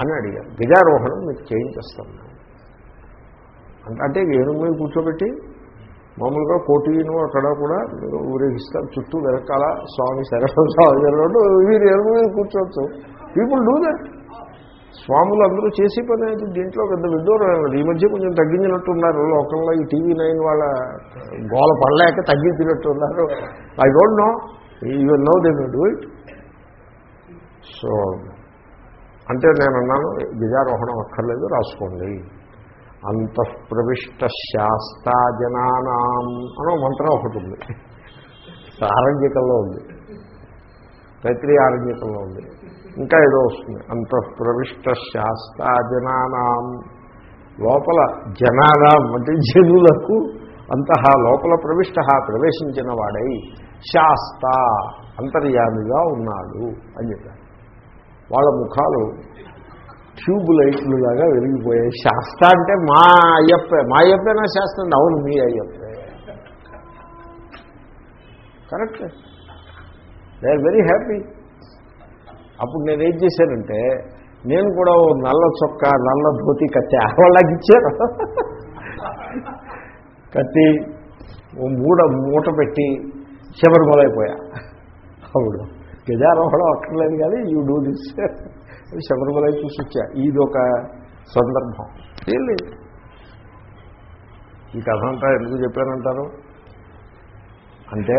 అని అడిగారు. గజారోహణం మీకు చేయించేస్తాం అంటే అంటే ఏనుగు మీద కూర్చోబెట్టి మామూలుగా కోటీను అక్కడ కూడా ఊరేగిస్తారు. చుట్టూ వెనకాల స్వామి శరణం స్వామి వీరు ఏనుగు మీద కూర్చోవచ్చు. పీపుల్ డూ దట్ స్వాములు అందరూ చేసి పని అయితే దీంట్లో పెద్ద విడ్డూరం ఈ మధ్య కొంచెం తగ్గించినట్టున్నారు. లోకంలో ఈ టీవీ నైన్ వాళ్ళ గోల పడలేక తగ్గించినట్టున్నారు. I don't know you know they do it so అంటే నేను అన్నాను గిజారోహణం అక్కర్లేదు రాసుకోండి. అంతఃప్రవిష్ట శాస్తాజనానాం అనో మంత్రం ఒకటి ఉంది. ఆరంగికంలో ఉంది. తైత్రీ ఆరంగికంలో ఉంది. ఇంకా ఏదో వస్తుంది. అంతఃప్రవిష్ట శాస్తాజనానాం లోపల జనానాం అంటే జనులకు అంతః లోపల ప్రవిష్ట ప్రవేశించిన వాడై శాస్త అంతర్యామిగా ఉన్నాడు అని చెప్పారు. వాళ్ళ ముఖాలు ట్యూబ్ లైట్లు లాగా వెలిగిపోయాయి. శాస్త అంటే మా అయ్యప్పే. మా అయ్యప్పేనా శాస్త్రం? అవును మీ అయ్యప్పే. Correct. They are very happy అప్పుడు నేను ఏం చేశానంటే నేను కూడా ఓ నల్ల చొక్కా నల్ల ధోతి కత్తి వాళ్ళకి ఇచ్చారు కత్తి ఓ మూడ మూట పెట్టి శబరిమలైపోయా అప్పుడు గజారోహణం అక్కర్లేదు కానీ యూ డూ దిస్ శబరిమల చూసి వచ్చా. ఇది ఒక సందర్భం. ఏం లేదు. ఈ కథ అంతా ఎందుకు చెప్పానంటారు అంటే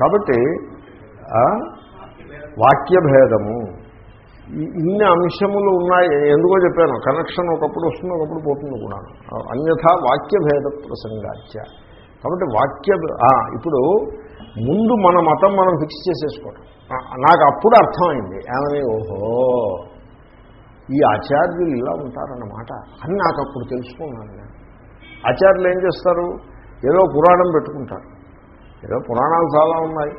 కాబట్టి వాక్యభేదము. ఇన్ని అంశములు ఉన్నాయి. ఎందుకో చెప్పాను. కనెక్షన్ ఒకప్పుడు వస్తుంది ఒకప్పుడు పోతుంది కూడా. అన్యథా వాక్యభేద ప్రసంగాచ్య. కాబట్టి వాక్య ఇప్పుడు ముందు మన మతం మనం ఫిక్స్ చేసేసుకోవడం నాకు అప్పుడు అర్థమైంది. ఏమని? ఓహో ఈ ఆచార్యులు ఇలా ఉంటారన్నమాట అని నాకు అప్పుడు తెలుసుకున్నాను నేను. ఆచార్యులు ఏం చేస్తారు? ఏదో పురాణం పెట్టుకుంటారు. ఏదో పురాణాలు చాలా ఉన్నాయి.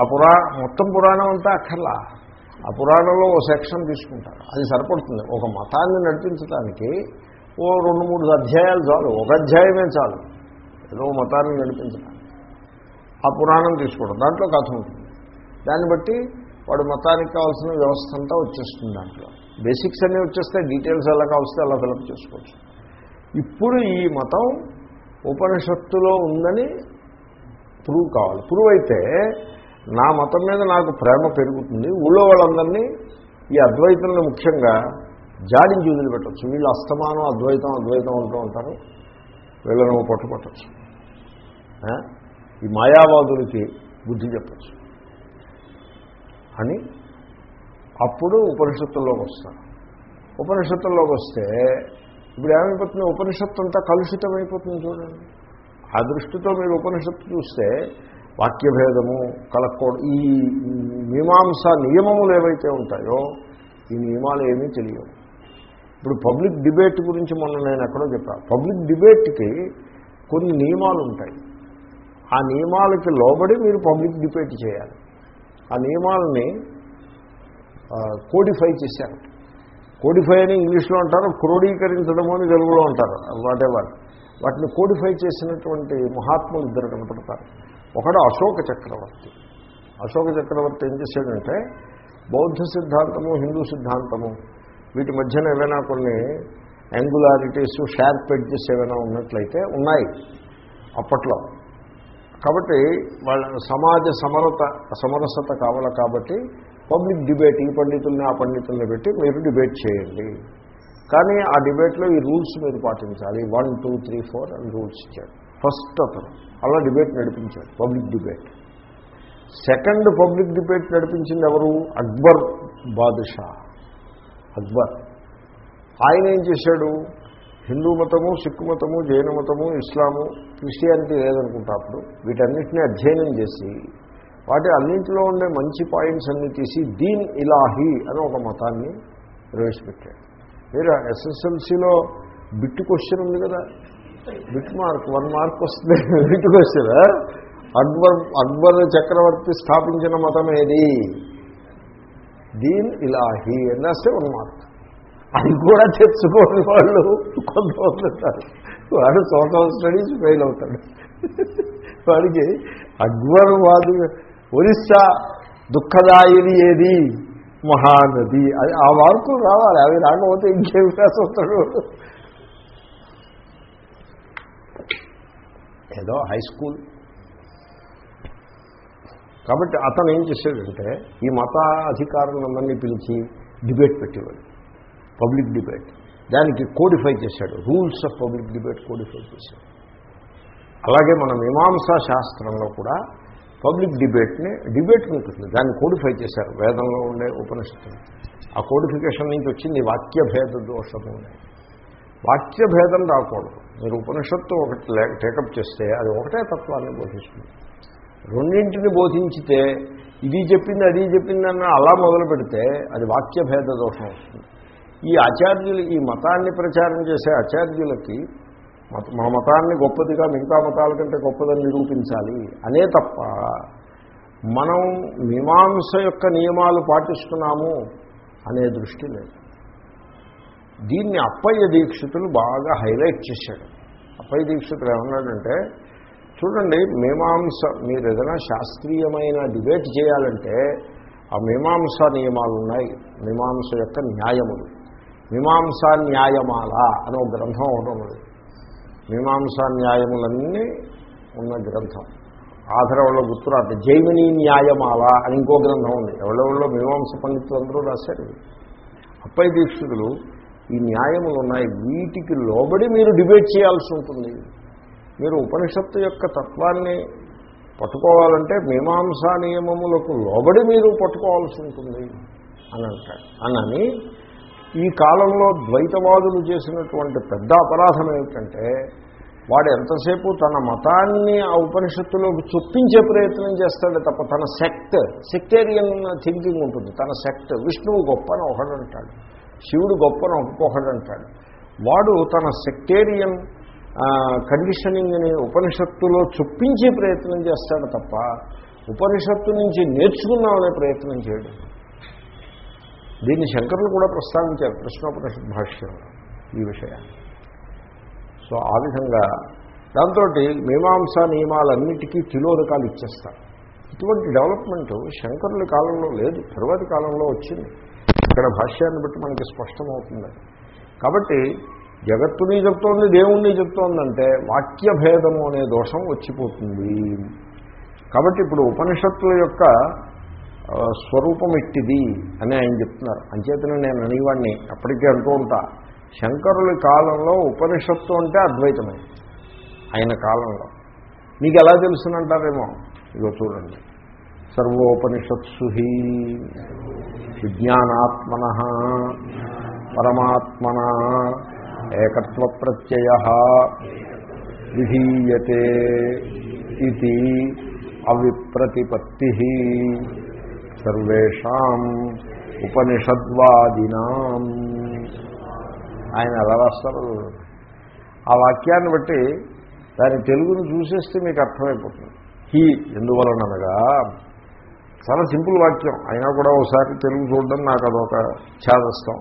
ఆ పురా మొత్తం పురాణం అంతా అక్కర్లా. ఆ పురాణంలో ఓ సెక్షన్ తీసుకుంటారు. అది సరిపడుతుంది. ఒక మతాన్ని నడిపించడానికి ఓ రెండు మూడు అధ్యాయాలు చాలు. ఒక అధ్యాయమే చాలు. ఏదో మతాన్ని నడిపించడం ఆ పురాణం తీసుకోవడం దాంట్లో కథ ఉంటుంది. దాన్ని బట్టి వాడు మతానికి కావాల్సిన వ్యవస్థ అంతా వచ్చేస్తుంది దాంట్లో. బేసిక్స్ అన్నీ వచ్చేస్తే డీటెయిల్స్ ఎలా కావస్తే అలా ఫిలప్ చేసుకోవచ్చు. ఇప్పుడు ఈ మతం ఉపనిషత్తులో ఉందని ప్రూవ్ కావాలి. ప్రూవ్ అయితే నా మతం మీద నాకు ప్రేమ పెరుగుతుంది. ఊళ్ళో వాళ్ళందరినీ ఈ అద్వైతంలో ముఖ్యంగా జాడించి వదిలిపెట్టచ్చు. వీళ్ళు అస్తమానం అద్వైతం అద్వైతం అంటూ ఉంటారు. వీళ్ళను పట్టుపట్టచ్చు. ఈ మాయావాదులకి బుద్ధి చెప్పచ్చు. అని అప్పుడు ఉపనిషత్తుల్లోకి వస్తారు. ఉపనిషత్తుల్లోకి వస్తే ఇప్పుడు ఏమైపోతుంది? ఉపనిషత్తు అంతా కలుషితమైపోతుంది చూడండి. ఆ దృష్టితో మీరు ఉపనిషత్తు చూస్తే వాక్యభేదము కలక్కో ఈ మీమాంస నియమములు ఏవైతే ఉంటాయో ఈ నియమాలు ఏమీ తెలియవు. ఇప్పుడు పబ్లిక్ డిబేట్ గురించి మొన్న నేను ఎక్కడో చెప్పాను పబ్లిక్ డిబేట్కి కొన్ని నియమాలు ఉంటాయి. ఆ నియమాలకి లోబడి మీరు పబ్లిక్ డిబేట్ చేయాలి. ఆ నియమాలని కోడిఫై చేశారు. కోడిఫై అని ఇంగ్లీష్లో అంటారు క్రోడీకరించడము అని తెలుగులో అంటారు వాటెవర్ వాటిని కోడిఫై చేసినటువంటి మహాత్ములు ఇద్దరు కనపడతారు. ఒకడు అశోక చక్రవర్తి. అశోక చక్రవర్తి ఏం చేశాడంటే బౌద్ధ సిద్ధాంతము హిందూ సిద్ధాంతము వీటి మధ్యన ఏవైనా కొన్ని యాంగులారిటీస్ షార్ప్ ఎడ్జెస్ ఏమైనా ఉన్నట్లయితే ఉన్నాయి. అప్పట్లో కాబట్టి వాళ్ళ సమాజ సమరత సమరసత కావాలి కాబట్టి పబ్లిక్ డిబేట్ ఈ పండితుల్ని ఆ పండితుల్ని పెట్టి మీరు డిబేట్ చేయండి. కానీ ఆ డిబేట్లో ఈ రూల్స్ మీరు పాటించాలి. వన్ టూ త్రీ ఫోర్ అని రూల్స్ ఇచ్చాడు ఫస్ట్ అతను. అలా డిబేట్ నడిపించాడు public debate. Second public debate నడిపించింది ఎవరు? అక్బర్ బాదుషా. అక్బర్. ఆయన ఏం చేశాడు? హిందూ మతము సిక్కు మతము జైన మతము ఇస్లాము క్రిస్టియానిటీ లేదనుకుంటా అప్పుడు వీటన్నిటిని అధ్యయనం చేసి వాటి అన్నింటిలో ఉండే మంచి పాయింట్స్ అన్ని తీసి దీన్ ఇలాహి అని ఒక మతాన్ని ప్రవేశపెట్టాడు మీరు ఎస్ఎస్ఎల్సీలో బిట్ క్వశ్చన్ ఉంది కదా? బిట్ మార్క్ వన్ మార్క్ వస్తుంది. బిట్ క్వశ్చన్ అక్బర్ అక్బర్ చక్రవర్తి స్థాపించిన మతం ఏది? దీన్ ఇలాహి అని రాస్తే వన్ మార్క్. అది కూడా తెచ్చుకోని వాళ్ళు కొంతమంది ఉంటారు. వాడు సోషల్ స్టడీస్ ఫెయిల్ అవుతాడు. వాడికి అక్బర్ వాదు ఒరిస్సా దుఃఖదాయిని ఏది? మహానది. అది ఆ మార్కులు రావాలి. అవి రాకపోతే ఇంకేం వస్తాడు ఏదో హై స్కూల్. కాబట్టి అతను ఏం చేశాడంటే ఈ మత అధికారులందరినీ పిలిచి డిబేట్ పెట్టేవాడు. Public debate. దానికి కోడిఫై చేశాడు. Rules of public debate codify చేశాడు. అలాగే మన మీమాంసా శాస్త్రంలో కూడా పబ్లిక్ డిబేట్ని డిబేట్ ఉంటుంది. దాన్ని కోడిఫై చేశారు. వేదంలో ఉండే ఉపనిషత్తులు. ఆ కోడిఫికేషన్ నుంచి వచ్చింది వాక్యభేద దోషము వాక్య వాక్యభేదం రాకూడదు. మీరు ఉపనిషత్తు ఒకటి టేకప్ చేస్తే అది ఒకటే తత్వాన్ని బోధిస్తుంది. రెండింటిని బోధించితే ఇది చెప్పింది అది చెప్పిందన్న అలా మొదలు పెడితే అది వాక్యభేద దోషం వస్తుంది ఈ ఆచార్యులు ఈ మతాన్ని ప్రచారం చేసే ఆచార్యులకి మా మతాన్ని గొప్పదిగా మిగతా మతాల కంటే గొప్పదని నిరూపించాలి అనే తప్ప మనం మీమాంస యొక్క నియమాలు పాటిస్తున్నాము అనే దృష్టి లేదు. దీన్ని అప్పయ్య దీక్షితులు బాగా హైలైట్ చేశాడు అప్పయ్య దీక్షితులు ఏమన్నాడంటే చూడండి మీమాంస మీరు ఏదైనా శాస్త్రీయమైన డిబేట్ చేయాలంటే ఆ మీమాంస నియమాలు ఉన్నాయి మీమాంస యొక్క న్యాయములు. మీమాంసా న్యాయమాల అని ఒక గ్రంథం ఒకటి ఉన్నది. మీమాంసా న్యాయములన్నీ ఉన్న గ్రంథం. ఆధారంలో గుర్తురాట జైమిని న్యాయమాల అని ఇంకో గ్రంథం ఉంది. ఎవరెవరిలో మీమాంస పండితులు అందరూ రాశారు. ఇవి. దీక్షితులు ఈ న్యాయములు ఉన్నాయి. వీటికి లోబడి మీరు డిబేట్ చేయాల్సి ఉంటుంది. మీరు ఉపనిషత్తు యొక్క తత్వాన్ని పట్టుకోవాలంటే మీమాంసా నియమములకు లోబడి మీరు పట్టుకోవాల్సి ఉంటుంది అని అంటాడు అని ఈ కాలంలో ద్వైతవాదులు చేసినటువంటి పెద్ద అపరాధం ఏమిటంటే వాడు ఎంతసేపు తన మతాన్ని ఆ ఉపనిషత్తులోకి చొప్పించే ప్రయత్నం చేస్తాడే తప్ప తన సెక్ట్ సెక్టేరియన్ థింకింగ్ ఉంటుంది. తన సెక్ట్ విష్ణువు గొప్పని ఒకడంటాడు శివుడు గొప్పని అని వాడు తన సెక్టేరియన్ కండిషనింగ్ని ఉపనిషత్తులో చొప్పించే ప్రయత్నం చేస్తాడు తప్ప ఉపనిషత్తు నుంచి నేర్చుకుందామనే ప్రయత్నం చేయడు. దీన్ని శంకరులు కూడా ప్రస్తావించారు కృష్ణోపనిషత్ భాష్యంలో ఈ విషయాన్ని సో ఆ విధంగా దాంతో మీమాంసా నియమాలన్నిటికీ తిలోదకాలు ఇచ్చేస్తారు. ఇటువంటి డెవలప్మెంట్ శంకరుల కాలంలో లేదు తరువాతి కాలంలో వచ్చింది. ఇక్కడ భాష్యాన్ని బట్టి మనకి స్పష్టమవుతుంది. కాబట్టి జగత్తుని చెప్తోంది దేవుణ్ణి చెప్తోందంటే వాక్యభేదము అనే దోషం వచ్చిపోతుంది. కాబట్టి ఇప్పుడు ఉపనిషత్తుల యొక్క స్వరూపం ఇట్టిది అని ఆయన చెప్తున్నారు. అంచేతనే నేను అనేవాడిని అప్పటికే అంటూ ఉంటా. శంకరుల కాలంలో ఉపనిషత్తు అంటే అద్వైతమే. ఆయన కాలంలో. మీకు ఎలా తెలుసునంటారేమో? ఇదో చూడండి. సర్వోపనిషత్సు విజ్ఞానాత్మన పరమాత్మన ఏకత్వ ప్రత్యయ విధీయతే ఇది అవిప్రతిపత్తి సర్వేషాం ఉపనిషద్వాదినాం. ఆయన ఎలా రాస్తారు ఆ వాక్యాన్ని బట్టి దాని తెలుగును చూసేస్తే మీకు అర్థమైపోతుంది. హీ ఎందువలనగా చాలా సింపుల్ వాక్యం. అయినా కూడా ఒకసారి తెలుగు చూడడం నాకు అదొక ఛాదస్తం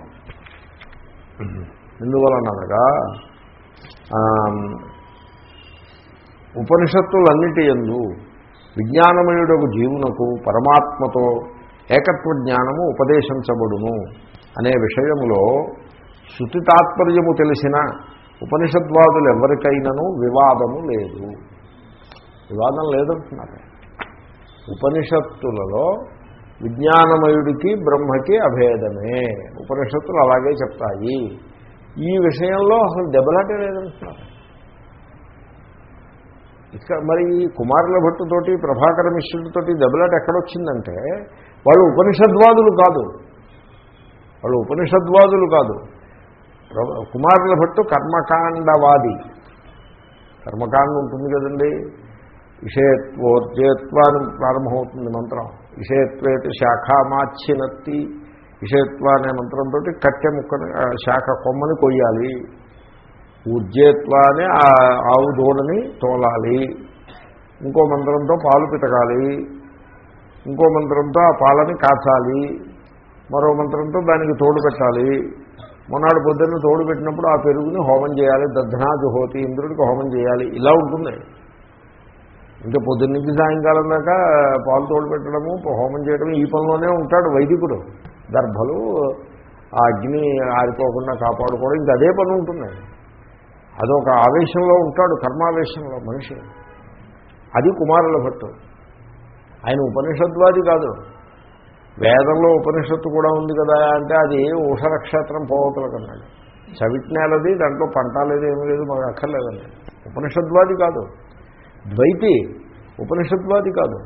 ఎందువలనగా ఉపనిషత్తులన్నిటి ఎందు విజ్ఞానమయుడకు జీవునకు పరమాత్మతో ఏకత్వ జ్ఞానము ఉపదేశించబడును అనే విషయములో శృతి తాత్పర్యము తెలిసిన ఉపనిషద్వాదులు ఎవరికైనాను వివాదము లేదు. వివాదం లేదంటున్నారు. ఉపనిషత్తులలో విజ్ఞానమయుడికి బ్రహ్మకి అభేదమే. ఉపనిషత్తులు అలాగే చెప్తాయి. ఈ విషయంలో అసలు దెబ్బలాటే లేదంటున్నారు. ఇక మరి ఈ కుమారుల భట్టుతోటి ప్రభాకర మిశ్రుడితోటి దెబ్బలాట ఎక్కడొచ్చిందంటే వాళ్ళు ఉపనిషద్వాదులు కాదు. వాళ్ళు ఉపనిషద్వాదులు కాదు. కుమారుల భట్టు కర్మకాండవాది. కర్మకాండ ఉంటుంది కదండి. విషయత్వోర్జయత్వాన్ని ప్రారంభమవుతుంది మంత్రం. విషయత్వేటి శాఖామాచ్చినత్తి విషయత్వ అనే మంత్రంతో కట్టె ముక్కని శాఖ కొమ్మని కొయ్యాలి. ఊర్జేత్వ ఆ ఆవు దూడని తోలాలి. ఇంకో మంత్రంతో పాలు పితకాలి. ఇంకో మంత్రంతో ఆ పాలని కాచాలి. మరో మంత్రంతో దానికి తోడు పెట్టాలి. మొన్నటి పొద్దున్న తోడు పెట్టినప్పుడు ఆ పెరుగుని హోమం చేయాలి. దద్దనాజు హోతి ఇంద్రుడికి హోమం చేయాలి. ఇలా ఉంటుంది. ఇంకా పొద్దున్న నుంచి సాయంకాలం దాకా పాలు తోడు పెట్టడము హోమం చేయడం ఈ పనిలోనే ఉంటాడు వైదికుడు. దర్భలు ఆ అగ్ని ఆరిపోకుండా కాపాడుకోవడం ఇంకా అదే పని ఉంటుంది. అదొక ఆవేశంలో ఉంటాడు కర్మావేశంలో మనిషి. అది కుమారుల భట్టు. ఆయన ఉపనిషద్వాది కాదు. వేదంలో ఉపనిషత్తు కూడా ఉంది కదా అంటే అది ఉష నక్షత్రం పోవతలకన్నాడు చవిట్నేలది దాంట్లో పంట లేదు ఏమీ లేదు మాకు అక్కర్లేదండి. ఉపనిషద్వాది కాదు. ద్వైతి ఉపనిషద్వాది కాదు.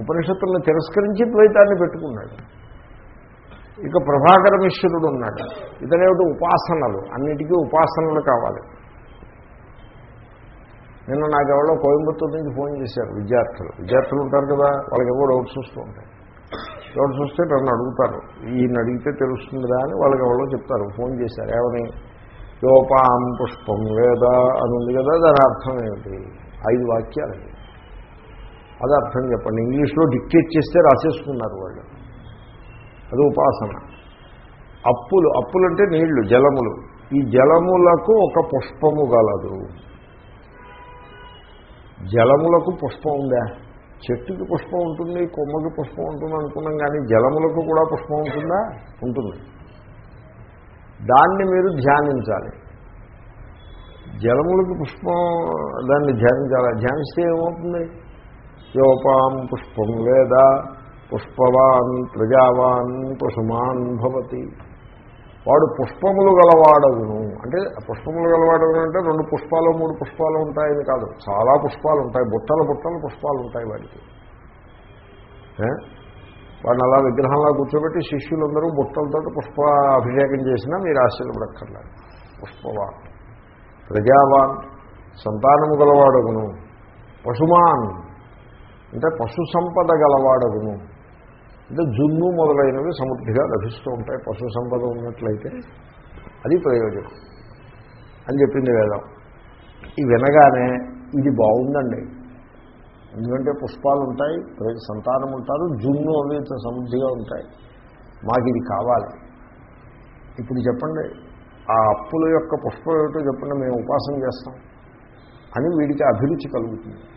ఉపనిషత్తులను తిరస్కరించి ద్వైతాన్ని పెట్టుకున్నాడు. ఇక ప్రభాకర మిశ్రుడు ఉన్నాడు. ఇతనేమిటి? ఉపాసనలు. అన్నిటికీ ఉపాసనలు కావాలి. నిన్న నాకు ఎవరో కోయంబత్తూరు నుంచి ఫోన్ చేశారు విద్యార్థులు. విద్యార్థులు ఉంటారు కదా వాళ్ళకి ఎవరో డౌట్స్ వస్తూ ఉంటాయి. డౌట్స్ వస్తే నన్ను అడుగుతారు. ఈయన అడిగితే తెలుస్తుందిరా అని వాళ్ళకి ఎవరో చెప్తారు. ఫోన్ చేశారు. ఏమని? యోపాం పుష్పం వేద అని ఉంది కదా దాని అర్థం ఏమిటి? ఐదు వాక్యాలు అది అర్థం చెప్పండి. ఇంగ్లీష్లో డిక్టేట్ చేస్తే రాసేసుకున్నారు వాళ్ళు. అది ఉపాసన. అప్పులు అప్పులు అంటే నీళ్ళు జలములు. ఈ జలములకు ఒక పుష్పము గలదు. జలములకు పుష్పం ఉందా? చెట్టుకి పుష్పం ఉంటుంది కొమ్మకి పుష్పం ఉంటుంది అనుకున్నాం కానీ జలములకు కూడా పుష్పం ఉంటుందా? ఉంటుంది. దాన్ని మీరు ధ్యానించాలి. జలములకి పుష్పం దాన్ని ధ్యానించాలి? ధ్యానిస్తే ఏమవుతుంది? యోపాం పుష్పం వేద పుష్పవాన్ ప్రజావాన్ పశుమాన్ భవతి. వాడు పుష్పములు గలవాడగును. అంటే పుష్పములు గలవాడవును అంటే రెండు పుష్పాలు మూడు పుష్పాలు ఉంటాయని కాదు. చాలా పుష్పాలు ఉంటాయి. బుట్టల బుట్టల పుష్పాలు ఉంటాయి వాడికి. వాడిని అలా విగ్రహంలా కూర్చోబెట్టి శిష్యులందరూ బుట్టలతో పుష్ప అభిషేకం చేసినా మీరు ఆశ్చర్యపడక్కర్లేదు. పుష్పవాన్. ప్రజావాన్. సంతానము గలవాడగును. పశుమాన్. అంటే పశు సంపద గలవాడగును. అంటే జున్ను మొదలైనవి సమృద్ధిగా లభిస్తూ ఉంటాయి. పశు సంపద ఉన్నట్లయితే అది ప్రయోజనం. అని చెప్పింది వేదం. ఇది వినగానే ఇది బాగుందండి. ఎందుకంటే పుష్పాలు ఉంటాయి ప్రజ- సంతానం ఉంటారు జున్ను అవి సమృద్ధిగా ఉంటాయి. మాకు ఇది కావాలి. ఇప్పుడు చెప్పండి ఆ అప్పుల యొక్క పుష్పం ఏమిటో చెప్పండి మేము ఉపాసన చేస్తాం. అని వీడికి అభిరుచి కలుగుతుంది.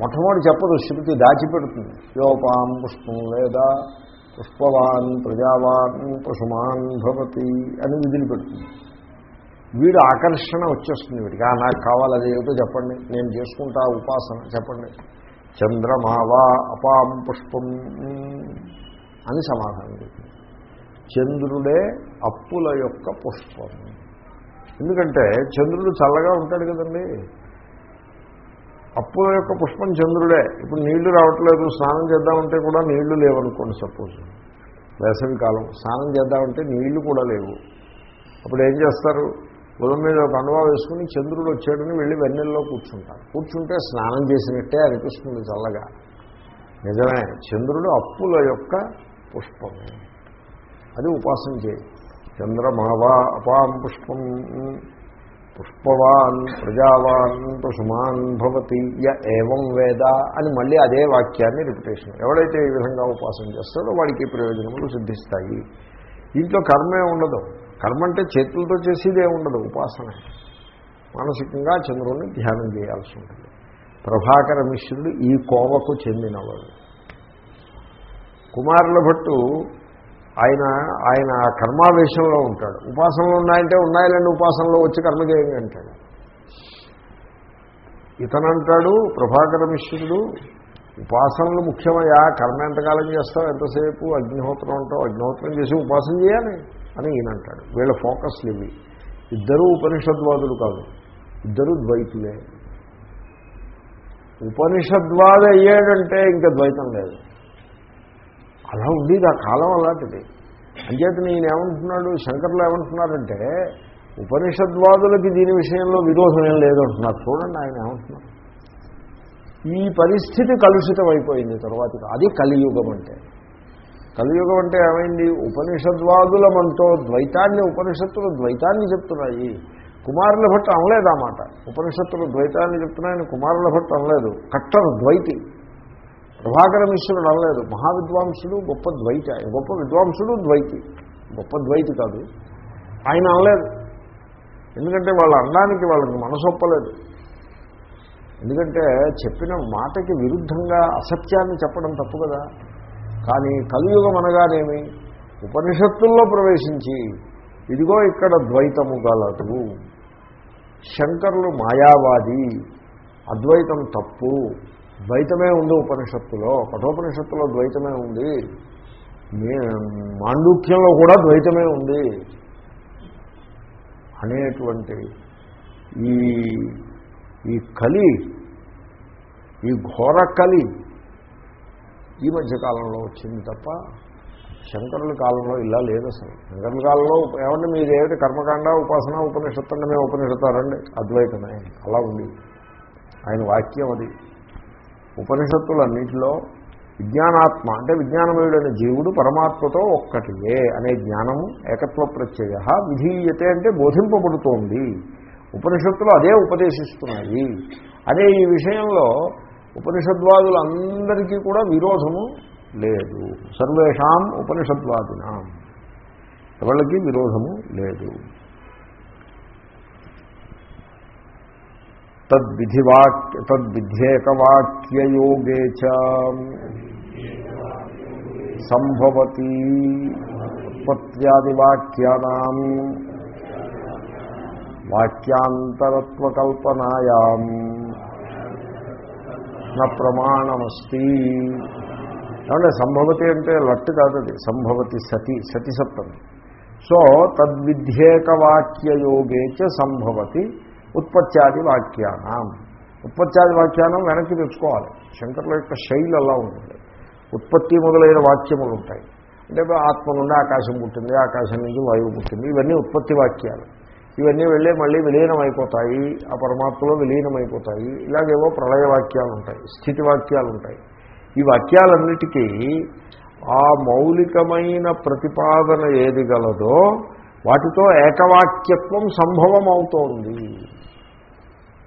మొట్టమొదటి చెప్పదు శృతి దాచిపెడుతుంది. యోపాం పుష్పం లేదా పుష్పవాన్ ప్రజావాన్ పశుమాన్ భవతి అని విధులు పెడుతుంది వీడు ఆకర్షణ వచ్చేస్తుంది వీడికి. "ఆ, నాకు కావాలి అది ఏమిటో చెప్పండి. నేను చేసుకుంటా ఉపాసన చెప్పండి. చంద్రమావా అపాం పుష్పం అని సమాధానం చెప్పింది చంద్రుడే అప్పుల యొక్క పుష్పం. ఎందుకంటే చంద్రుడు చల్లగా ఉంటాడు కదండి. అప్పుల యొక్క పుష్పం చంద్రుడే. ఇప్పుడు నీళ్ళు రావట్లేదు స్నానం చేద్దామంటే కూడా నీళ్ళు లేవనుకోండి సపోజ్. వేసవి కాలం స్నానం చేద్దామంటే నీళ్ళు కూడా లేవు. అప్పుడు ఏం చేస్తారు? పొలం మీద ఒక అనుభవం వేసుకుని చంద్రుడు వచ్చాడని వెళ్ళి వెన్నెల్లో కూర్చుంటారు. కూర్చుంటే స్నానం చేసినట్టే అనిపిస్తుంది చల్లగా. నిజమే చంద్రుడు అప్పుల యొక్క పుష్పమే. అది ఉపాసన చేయి. చంద్రమావా అపాం పుష్పం. పుష్పవాన్ ప్రజావాన్ పశుమాన్ భవతి య ఏవం వేద అని మళ్ళీ అదే వాక్యాన్ని రిపిటేషన్ ఎవడైతే ఈ విధంగా ఉపాసన చేస్తాడో వాడికి ప్రయోజనములు సిద్ధిస్తాయి. దీంట్లో కర్మే ఉండదు. కర్మ అంటే చేతులతో చేసేదే ఉండదు ఉపాసన. మానసికంగా చంద్రుడిని ధ్యానం చేయాల్సి ఉంటుంది. ప్రభాకర మిశ్రుడు ఈ కోవకు చెందినవాడు. కుమారుల భట్టు ఆయన ఆయన కర్మావేశంలో ఉంటాడు. ఉపాసనలు ఉన్నాయంటే ఉన్నాయిలండి ఉపాసనలో వచ్చి కర్మ చేయండి అంటాడు. ఇతనంటాడు ప్రభాకర మిశ్రుడు ఉపాసనలు ముఖ్యమయ్యా కర్మ ఎంతకాలం చేస్తావు ఎంతసేపు అగ్నిహోత్రం ఉంటావు అగ్నిహోత్రం చేసి ఉపాసన చేయాలి అని ఈయన అంటాడు వీళ్ళ ఫోకస్ ఇవి ఇద్దరూ ఉపనిషద్వాదులు కాదు ఇద్దరు ద్వైతులే. ఉపనిషద్వాద అయ్యాడంటే ఇంకా ద్వైతం లేదు. అలా ఉండేది ఆ కాలం అలాంటిది. అంచేత నేనేమంటున్నాడు శంకర్లు ఏమంటున్నారంటే ఉపనిషద్వాదులకి దీని విషయంలో విరోధం ఏం లేదు అంటున్నారు. చూడండి ఆయన ఏమంటున్నారు. ఈ పరిస్థితి కలుషితం అయిపోయింది తర్వాత అది కలియుగం అంటే. కలియుగం అంటే ఏమైంది? ఉపనిషద్వాదులమంటూ ద్వైతాన్ని ఉపనిషత్తులు ద్వైతాన్ని చెప్తున్నాయి. కుమారుల భట్టు అనలేదు ఆ మాట. ఉపనిషత్తులు ద్వైతాన్ని చెప్తున్నాయని కుమారుల భట్టు అనలేదు. కట్టరు ద్వైతి. ప్రభాకర మిశ్రుడు అనలేదు. మహావిద్వాంసుడు గొప్ప ద్వైతి. ఆయన గొప్ప విద్వాంసుడు ద్వైతి. గొప్ప ద్వైతి కాదు. ఆయన అనలేదు. ఎందుకంటే వాళ్ళు అనడానికి వాళ్ళకి మనసొప్పలేదు. ఎందుకంటే చెప్పిన మాటకి విరుద్ధంగా అసత్యాన్ని చెప్పడం తప్పు కదా. కానీ కలియుగం అనగానేమి? ఉపనిషత్తుల్లో ప్రవేశించి ఇదిగో ఇక్కడ ద్వైతము గలదు. శంకరులు మాయావాది. అద్వైతం తప్పు. ద్వైతమే ఉంది ఉపనిషత్తులో కఠోపనిషత్తులో ద్వైతమే ఉంది. మాండూక్యంలో కూడా ద్వైతమే ఉంది అనేటువంటి ఈ ఈ కలి ఈ ఘోర కలి ఈ మధ్యకాలంలో వచ్చింది తప్ప శంకరుల కాలంలో ఇలా లేదు అసలు. శంకరుల కాలంలో ఏమంటే మీరు ఏమిటి కర్మకాండ ఉపాసన ఉపనిషత్తు అంటే మేము ఉపనిషత్తారండి అద్వైతమే. అలా ఉంది. ఆయన వాక్యం అది. ఉపనిషత్తులన్నింటిలో విజ్ఞానాత్మ అంటే విజ్ఞానమయుడైన జీవుడు పరమాత్మతో ఒక్కటియే అనే జ్ఞానము ఏకత్వ ప్రత్యయ. విధీయతే అంటే బోధింపబడుతోంది. ఉపనిషత్తులు అదే ఉపదేశిస్తున్నాయి. అనే ఈ విషయంలో ఉపనిషద్వాదులందరికీ కూడా విరోధము లేదు. సర్వేషాం ఉపనిషద్వాదినాం. ఎవరికి విరోధము లేదు. తద్విధివాక్య తద్విధ్యేకవాక్యయోగే చ సంభవతి ఉత్పత్యాదివాక్యానాం వాక్యాంతరత్వకల్పనాయాం నా ప్రమాణమస్తి. ఏమంటే సంభవతి అంటే లట్టు కాదది సంభవతి సతి సతి సప్తం సో తద్విధ్యేకవాక్యయోగేచ సంభవతి ఉత్పత్త్యాది వాక్యానం. ఉత్పత్త్యాది వాక్యానం వెనక్కి తెచ్చుకోవాలి. శంకరుల యొక్క శైలి అలా ఉంటుంది. ఉత్పత్తి మొదలైన వాక్యములు ఉంటాయి. అంటే ఆత్మ నుండి ఆకాశం పుట్టింది ఆకాశం నుంచి వాయువు పుట్టింది. ఇవన్నీ ఉత్పత్తి వాక్యాలు. ఇవన్నీ వెళ్ళి మళ్ళీ విలీనమైపోతాయి ఆ పరమాత్మలో విలీనమైపోతాయి. ఇలాగేవో ప్రళయ వాక్యాలు ఉంటాయి స్థితి వాక్యాలు ఉంటాయి. ఈ వాక్యాలన్నిటికీ ఆ మౌలికమైన ప్రతిపాదన ఏది గలదో వాటితో ఏకవాక్యత్వం సంభవం అవుతోంది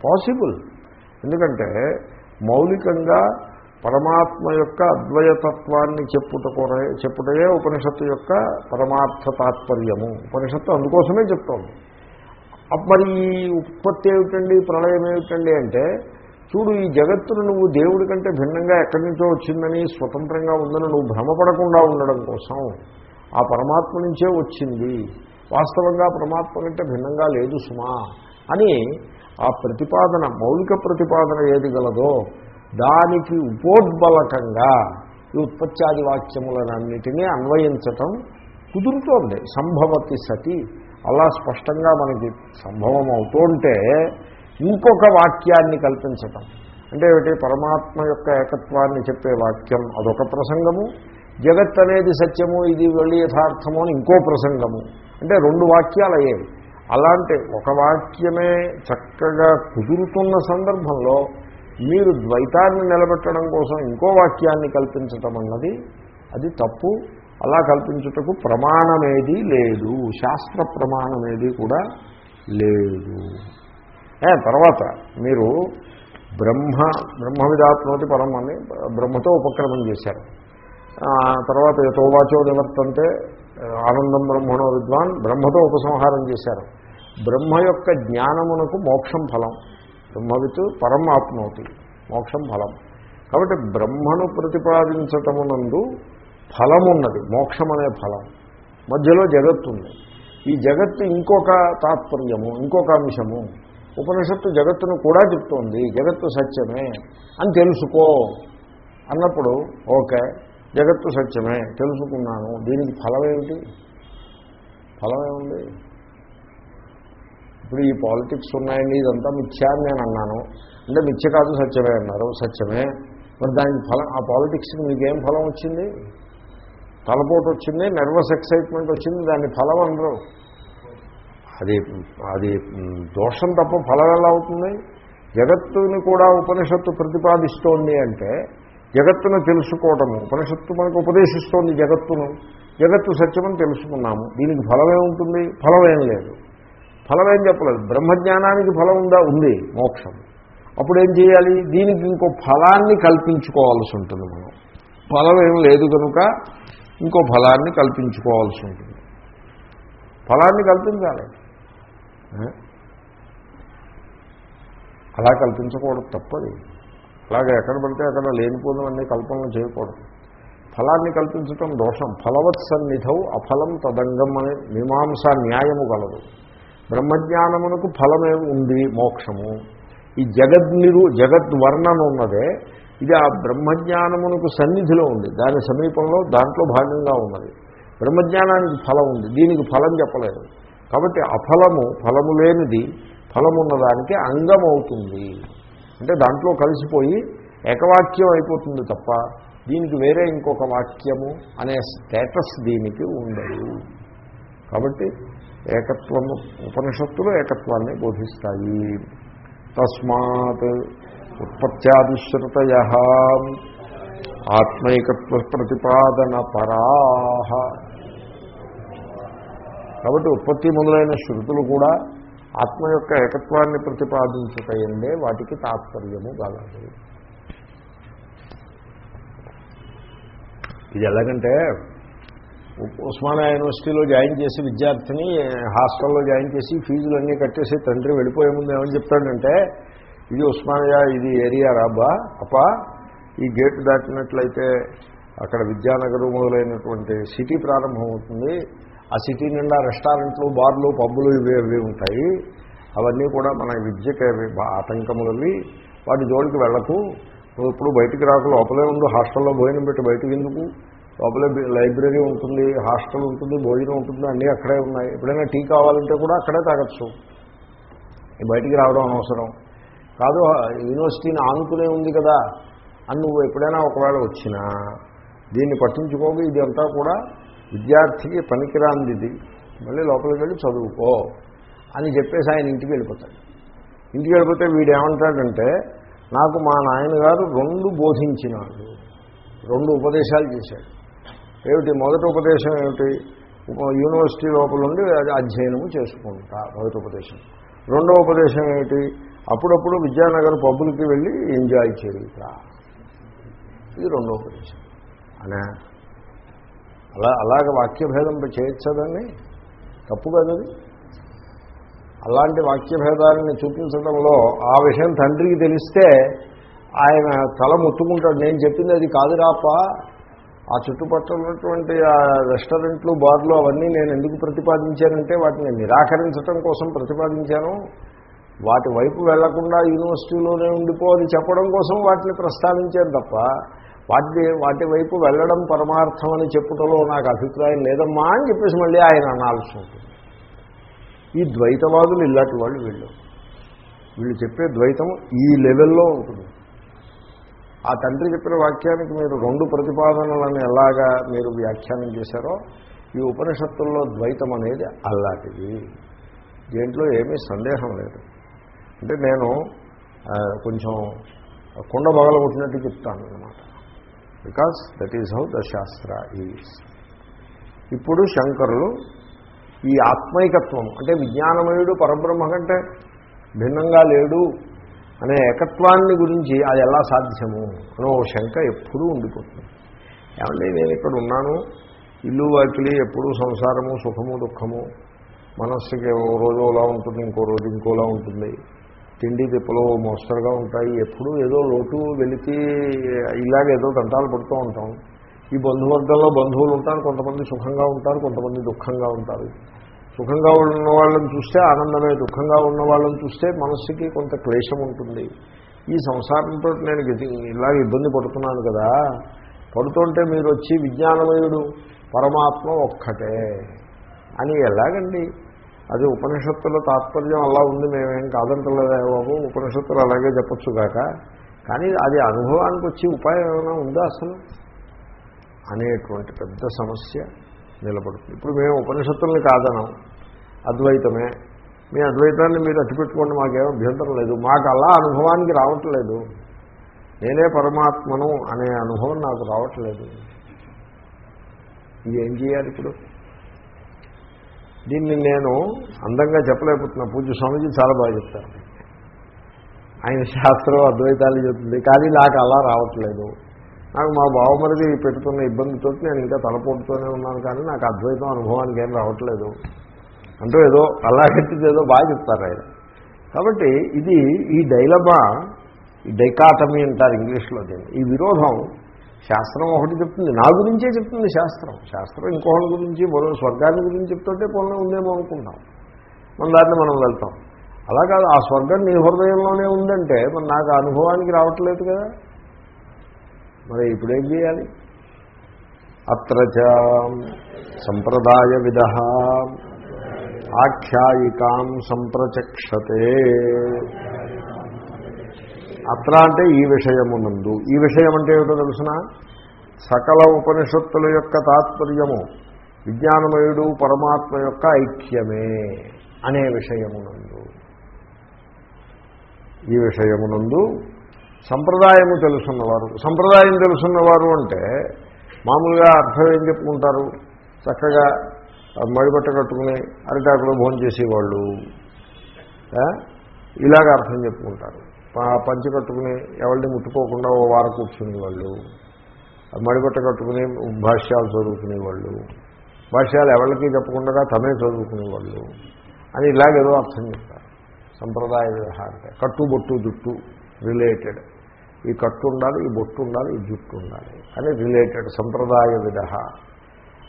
పాసిబుల్. ఎందుకంటే మౌలికంగా పరమాత్మ యొక్క అద్వయతత్వాన్ని చెప్పుట కొరే చెప్పుటయే ఉపనిషత్తు యొక్క పరమార్థ తాత్పర్యము. ఉపనిషత్తు అందుకోసమే చెప్తోంది. మరి ఈ ఉత్పత్తి ఏమిటండి ప్రళయం ఏమిటండి అంటే చూడు ఈ జగత్తును నువ్వు దేవుడి కంటే భిన్నంగా ఎక్కడి నుంచో వచ్చిందని స్వతంత్రంగా ఉందని నువ్వు భ్రమపడకుండా ఉండడం కోసం ఆ పరమాత్మ నుంచే వచ్చింది. వాస్తవంగా పరమాత్మ కంటే భిన్నంగా లేదు సుమా అని ఆ ప్రతిపాదన మౌలిక ప్రతిపాదన ఏది గలదో దానికి ఉపోద్బలకంగా ఈ ఉత్పత్త్యాది వాక్యములనన్నిటినీ అన్వయించటం కుదురుతోంది. సంభవతి సతి. అలా స్పష్టంగా మనకి సంభవం అవుతుంటే ఇంకొక వాక్యాన్ని కల్పించటం. అంటే ఏమిటి? పరమాత్మ యొక్క ఏకత్వాన్ని చెప్పే వాక్యం అదొక ప్రసంగము. జగత్ అనేది సత్యము ఇది వెళ్ళి యథార్థము అని ఇంకో ప్రసంగము. అంటే రెండు వాక్యాలు అయ్యేవి అలాంటి ఒక వాక్యమే చక్కగా కుదురుతున్న సందర్భంలో మీరు ద్వైతాన్ని నిలబెట్టడం కోసం ఇంకో వాక్యాన్ని కల్పించటం అన్నది అది తప్పు. అలా కల్పించుటకు ప్రమాణమేది లేదు. శాస్త్ర ప్రమాణమేది కూడా లేదు. తర్వాత మీరు బ్రహ్మ బ్రహ్మ విధాత్మతి పరం అని బ్రహ్మతో ఉపక్రమం చేశారు. తర్వాత యథోవాచో నివర్తంటే ఆనందం బ్రహ్మణో విద్వాన్ బ్రహ్మతో ఉపసంహారం చేశారు. బ్రహ్మ యొక్క జ్ఞానమునకు మోక్షం ఫలం. బ్రహ్మవిత్ పరం మోక్షం ఫలం. కాబట్టి బ్రహ్మను ప్రతిపాదించటమునందు ఫలమున్నది మోక్షం అనే ఫలం. మధ్యలో జగత్తు ఉంది. ఈ జగత్తు ఇంకొక తాత్పర్యము ఇంకొక అంశము. ఉపనిషత్తు జగత్తును కూడా చెప్తోంది జగత్తు సత్యమే అని తెలుసుకో. అన్నప్పుడు ఓకే జగత్తు సత్యమే తెలుసుకున్నాను. దీనికి ఫలమేమిటి? ఫలమేముంది? ఇప్పుడు ఈ పాలిటిక్స్ ఉన్నాయండి ఇదంతా మిథ్యా అని నేను అన్నాను. అంటే మిథ్య కాదు సత్యమే అన్నారు. సత్యమే. మరి దానికి ఫలం ఆ పాలిటిక్స్కి మీకేం ఫలం వచ్చింది? తలపోటు వచ్చింది నర్వస్ ఎక్సైట్మెంట్ వచ్చింది దాన్ని ఫలం అనరు. అది అది దోషం తప్ప ఫలం ఎలా అవుతుంది? జగత్తుని కూడా ఉపనిషత్తు ప్రతిపాదిస్తోంది అంటే జగత్తును తెలుసుకోవటము. ఉపనిషత్తు మనకు ఉపదేశిస్తోంది జగత్తును. జగత్తు సత్యమని తెలుసుకున్నాము. దీనికి ఫలమే ఉంటుంది? ఫలమేం లేదు. ఫలమేం చెప్పలేదు. బ్రహ్మజ్ఞానానికి ఫలం ఉందా? ఉంది. మోక్షం. అప్పుడు ఏం చేయాలి? దీనికి ఇంకో ఫలాన్ని కల్పించుకోవాల్సి ఉంటుంది మనం. ఫలం ఏం లేదు కనుక ఇంకో ఫలాన్ని కల్పించుకోవాల్సి ఉంటుంది. ఫలాన్ని కల్పించాలి. అలా కల్పించకూడదు తప్పది. అలాగే ఎక్కడ పడితే అక్కడ లేనిపోయినవన్నీ కల్పనలు చేయకూడదు. ఫలాన్ని కల్పించటం దోషం. ఫలవత్ సన్నిధౌ అఫలం తదంగం అనే మీమాంస న్యాయము కలదు బ్రహ్మజ్ఞానమునకు ఫలమే ఉంది మోక్షము. ఈ జగద్నిరు జగద్వర్ణన ఉన్నదే ఇది ఆ బ్రహ్మజ్ఞానమునకు సన్నిధిలో ఉంది. దాని సమీపంలో దాంట్లో భాగంగా ఉన్నది. బ్రహ్మజ్ఞానానికి ఫలం ఉంది దీనికి ఫలం చెప్పలేదు. కాబట్టి అఫలము ఫలము లేనిది ఫలమున్న దానికి అంగం అవుతుంది అంటే దాంట్లో కలిసిపోయి ఏకవాక్యం అయిపోతుంది తప్ప దీనికి వేరే ఇంకొక వాక్యము అనే స్టేటస్ దీనికి ఉండదు. కాబట్టి ఏకత్వము ఉపనిషత్తులు ఏకత్వాన్ని బోధిస్తాయి. తస్మాత్ ఉత్పత్యాదిశ్రుతయ ఆత్మైకత్వ ప్రతిపాదన పరాహ కాబట్టి ఉత్పత్తి మొదలైన శృతులు కూడా ఆత్మ యొక్క ఏకత్వాన్ని ప్రతిపాదించుటయందే వాటికి తాత్పర్యము గలదు ఇది ఎలాగంటే ఉస్మానియా యూనివర్సిటీలో జాయిన్ చేసి విద్యార్థిని హాస్టల్లో జాయిన్ చేసి ఫీజులు అన్నీ కట్టేసి తండ్రి వెళ్ళిపోయే ముందు ఏమని చెప్తాడంటే ఇది ఉస్మానియా ఇది ఏరియా రాబా అప్ప ఈ గేట్ దాటినట్లయితే అక్కడ విద్యానగరం మొదలైనటువంటి సిటీ ప్రారంభమవుతుంది ఆ సిటీ నిండా రెస్టారెంట్లు బార్లు పబ్బులు ఇవి అవి ఉంటాయి. అవన్నీ కూడా మన విద్యకి ఆటంకములవి. వాటి జోలికి వెళ్ళకు. నువ్వు ఇప్పుడు బయటికి రాకు లోపలే ఉండు. హాస్టల్లో భోజనం పెట్టి బయటకు ఎందుకు? లోపలే లైబ్రరీ ఉంటుంది హాస్టల్ ఉంటుంది భోజనం ఉంటుంది అన్నీ అక్కడే ఉన్నాయి. ఎప్పుడైనా టీ కావాలంటే కూడా అక్కడే తాగొచ్చు. బయటికి రావడం అనవసరం. కాదు యూనివర్సిటీని ఆనుకునే ఉంది కదా అని నువ్వు ఎప్పుడైనా ఒకవేళ వచ్చినా దీన్ని పట్టించుకోగా ఇదంతా కూడా విద్యార్థికి పనికిరాంది మళ్ళీ లోపలికి వెళ్ళి చదువుకో అని చెప్పేసి ఆయన ఇంటికి వెళ్ళిపోతాడు. ఇంటికి వెళ్ళిపోతే వీడు ఏమంటాడంటే నాకు మా నాయనగారు రెండు బోధించినాడు రెండు ఉపదేశాలు చేశాడు. ఏమిటి? మొదటి ఉపదేశం ఏమిటి? యూనివర్సిటీ లోపల ఉండి అధ్యయనము చేసుకుంటా మొదటి ఉపదేశం. రెండో ఉపదేశం ఏమిటి? అప్పుడప్పుడు విద్యానగర్ పబ్బులకి వెళ్ళి ఎంజాయ్ చేయుట. ఇది రెండో ఉపదేశం. అనే అలా అలాగ వాక్యభేదం చేయొచ్చదండి తప్పు కదది అలాంటి వాక్యభేదాలని చూపించడంలో ఆ విషయం తండ్రికి తెలిస్తే ఆయన తల ముట్టుకుంటాడు నేను చెప్పింది అది కాదురాప ఆ చుట్టుపక్కల ఉన్నటువంటి ఆ రెస్టారెంట్లు బార్లు అవన్నీ నేను ఎందుకు ప్రతిపాదించానంటే వాటిని నిరాకరించడం కోసం ప్రతిపాదించాను. వాటి వైపు వెళ్ళకుండా యూనివర్సిటీలోనే ఉండిపో అని చెప్పడం కోసం వాటిని ప్రస్తావించాను తప్ప వాటి వాటి వైపు వెళ్ళడం పరమార్థం అని చెప్పుటలో నాకు అభిప్రాయం లేదమ్మా అని చెప్పేసి మళ్ళీ ఆయన అనాల్సి ఉంటుంది. ఈ ద్వైతవాదులు ఇలాంటి వాళ్ళు వీళ్ళు. వీళ్ళు చెప్పే ద్వైతం ఈ లెవెల్లో ఉంటుంది. ఆ తండ్రి చెప్పిన వాక్యానికి మీరు రెండు ప్రతిపాదనలను ఎలాగా మీరు వ్యాఖ్యానం చేశారో ఈ ఉపనిషత్తుల్లో ద్వైతం అనేది అలాంటిది. దీంట్లో ఏమీ సందేహం లేదు. అంటే నేను కొంచెం కుండ కొట్టినట్టు చెప్తాను అనమాట because that is how the shastra is ఇప్పుడు శంకరులు ఈ ఆత్మైకత్వం అంటే విజ్ఞానమయుడు పరబ్రహ్మ కంటే భిన్నంగా లేడు అనే ఏకత్వాన్ని గురించి అది ఎలా సాధ్యము అనో శంక ఎప్పుడూ ఉండిపోతుంది. ఏమంటే నేను ఇక్కడ ఉన్నాను ఇల్లు వాకిలి ఎప్పుడూ సంసారము సుఖము దుఃఖము మనస్సుకి ఓ రోజులా ఉంటుంది ఇంకో రోజు ఇంకోలా ఉంటుంది. తిండి తిప్పలు మోస్తరుగా ఉంటాయి ఎప్పుడూ ఏదో లోటు వెలికి ఇలాగేదో దంటాలు పడుతూ ఉంటాం. ఈ బంధువర్గంలో బంధువులు ఉంటారు కొంతమంది సుఖంగా ఉంటారు కొంతమంది దుఃఖంగా ఉంటారు. సుఖంగా ఉన్న వాళ్ళని చూస్తే ఆనందమే దుఃఖంగా ఉన్న వాళ్ళని చూస్తే మనస్సుకి కొంత క్లేశం ఉంటుంది. ఈ సంసారంతో నేను ఇలాగ ఇబ్బంది పడుతున్నాను కదా పడుతుంటే మీరు వచ్చి విజ్ఞానమయుడు పరమాత్మ ఒక్కటే అని ఎలాగండి? అది ఉపనిషత్తుల తాత్పర్యం అలా ఉంది మేమేం కాదంటలేదా బాబు ఉపనిషత్తులు అలాగే చెప్పచ్చు కాక. కానీ అది అనుభవానికి వచ్చి ఉపాయం ఏమైనా ఉందా అసలు? అనేటువంటి పెద్ద సమస్య. నిలబడుతుంది. ఇప్పుడు మేము ఉపనిషత్తుల్ని కాదనం. అద్వైతమే. మీ అద్వైతాన్ని మీరు అట్టుపెట్టుకోండి మాకేం అభ్యంతరం లేదు. మాకు అలా అనుభవానికి రావట్లేదు. నేనే పరమాత్మను అనే అనుభవం నాకు రావట్లేదు. ఇది ఏం చేయాలి ఇప్పుడు? దీన్ని నేను అందంగా చెప్పలేకపోతున్నా. పూజ స్వామిజీ చాలా బాగా చెప్తాను ఆయన శాస్త్రం అద్వైతాలు చెప్తుంది. కానీ నాకు అలా రావట్లేదు. నాకు మా బావమరిది పెట్టుకున్న ఇబ్బందితో నేను ఇంకా తలపోటుతోనే ఉన్నాను కానీ నాకు అద్వైతం అనుభవానికి ఏం రావట్లేదు. అంటూ ఏదో అలాగట్టి ఏదో బాగా చెప్తారు ఆయన. కాబట్టి ఇది ఈ డైలమా ఈ డైకాటమీ అంటారు ఇంగ్లీష్లో దీన్ని. ఈ విరోధం శాస్త్రం ఒకటి చెప్తుంది. నా గురించే చెప్తుంది శాస్త్రం. శాస్త్రం ఇంకోటి గురించి మరో స్వర్గాన్ని గురించి చెప్తుంటే పొలం ఉందేమో అనుకుంటాం. మన దాన్ని మనం వెళ్తాం. అలా కాదు ఆ స్వర్గం నీ హృదయంలోనే ఉందంటే మరి నాకు ఆ అనుభవానికి రావట్లేదు కదా. మరి ఇప్పుడేం చేయాలి? అత్ర చ సంప్రదాయ విధ ఆఖ్యాయికాం సంప్రచక్షతే. అత్ర అంటే ఈ విషయమునందు. ఈ విషయం అంటే ఏమిటో తెలుసిన? సకల ఉపనిషత్తుల యొక్క తాత్పర్యము విజ్ఞానమయుడు పరమాత్మ యొక్క ఐక్యమే అనే విషయమునందు. ఈ విషయమునందు సంప్రదాయము తెలుసున్నవారు. సంప్రదాయం తెలుసున్నవారు అంటే మామూలుగా అర్థం ఏం చెప్పుకుంటారు? చక్కగా మడిబట్ట కట్టుకుని అరిటాకులో భోజనం చేసేవాళ్ళు. ఇలాగ అర్థం చెప్పుకుంటారు. పంచి కట్టుకుని ఎవరిని ముట్టుకోకుండా ఓ వార కూర్చునేవాళ్ళు. మడిబట్ట కట్టుకుని భాష్యాలు చదువుకునేవాళ్ళు. భాష్యాలు ఎవరికి చెప్పకుండా తమే చదువుకునేవాళ్ళు అని ఇలాగేదో అర్థం చెప్తారు. సంప్రదాయ వ్యవహారం అంటే కట్టు జుట్టు రిలేటెడ్. ఈ కట్టు ఉండాలి ఈ బొట్టు ఉండాలి ఈ జుట్టు ఉండాలి అని రిలేటెడ్ సంప్రదాయ విధ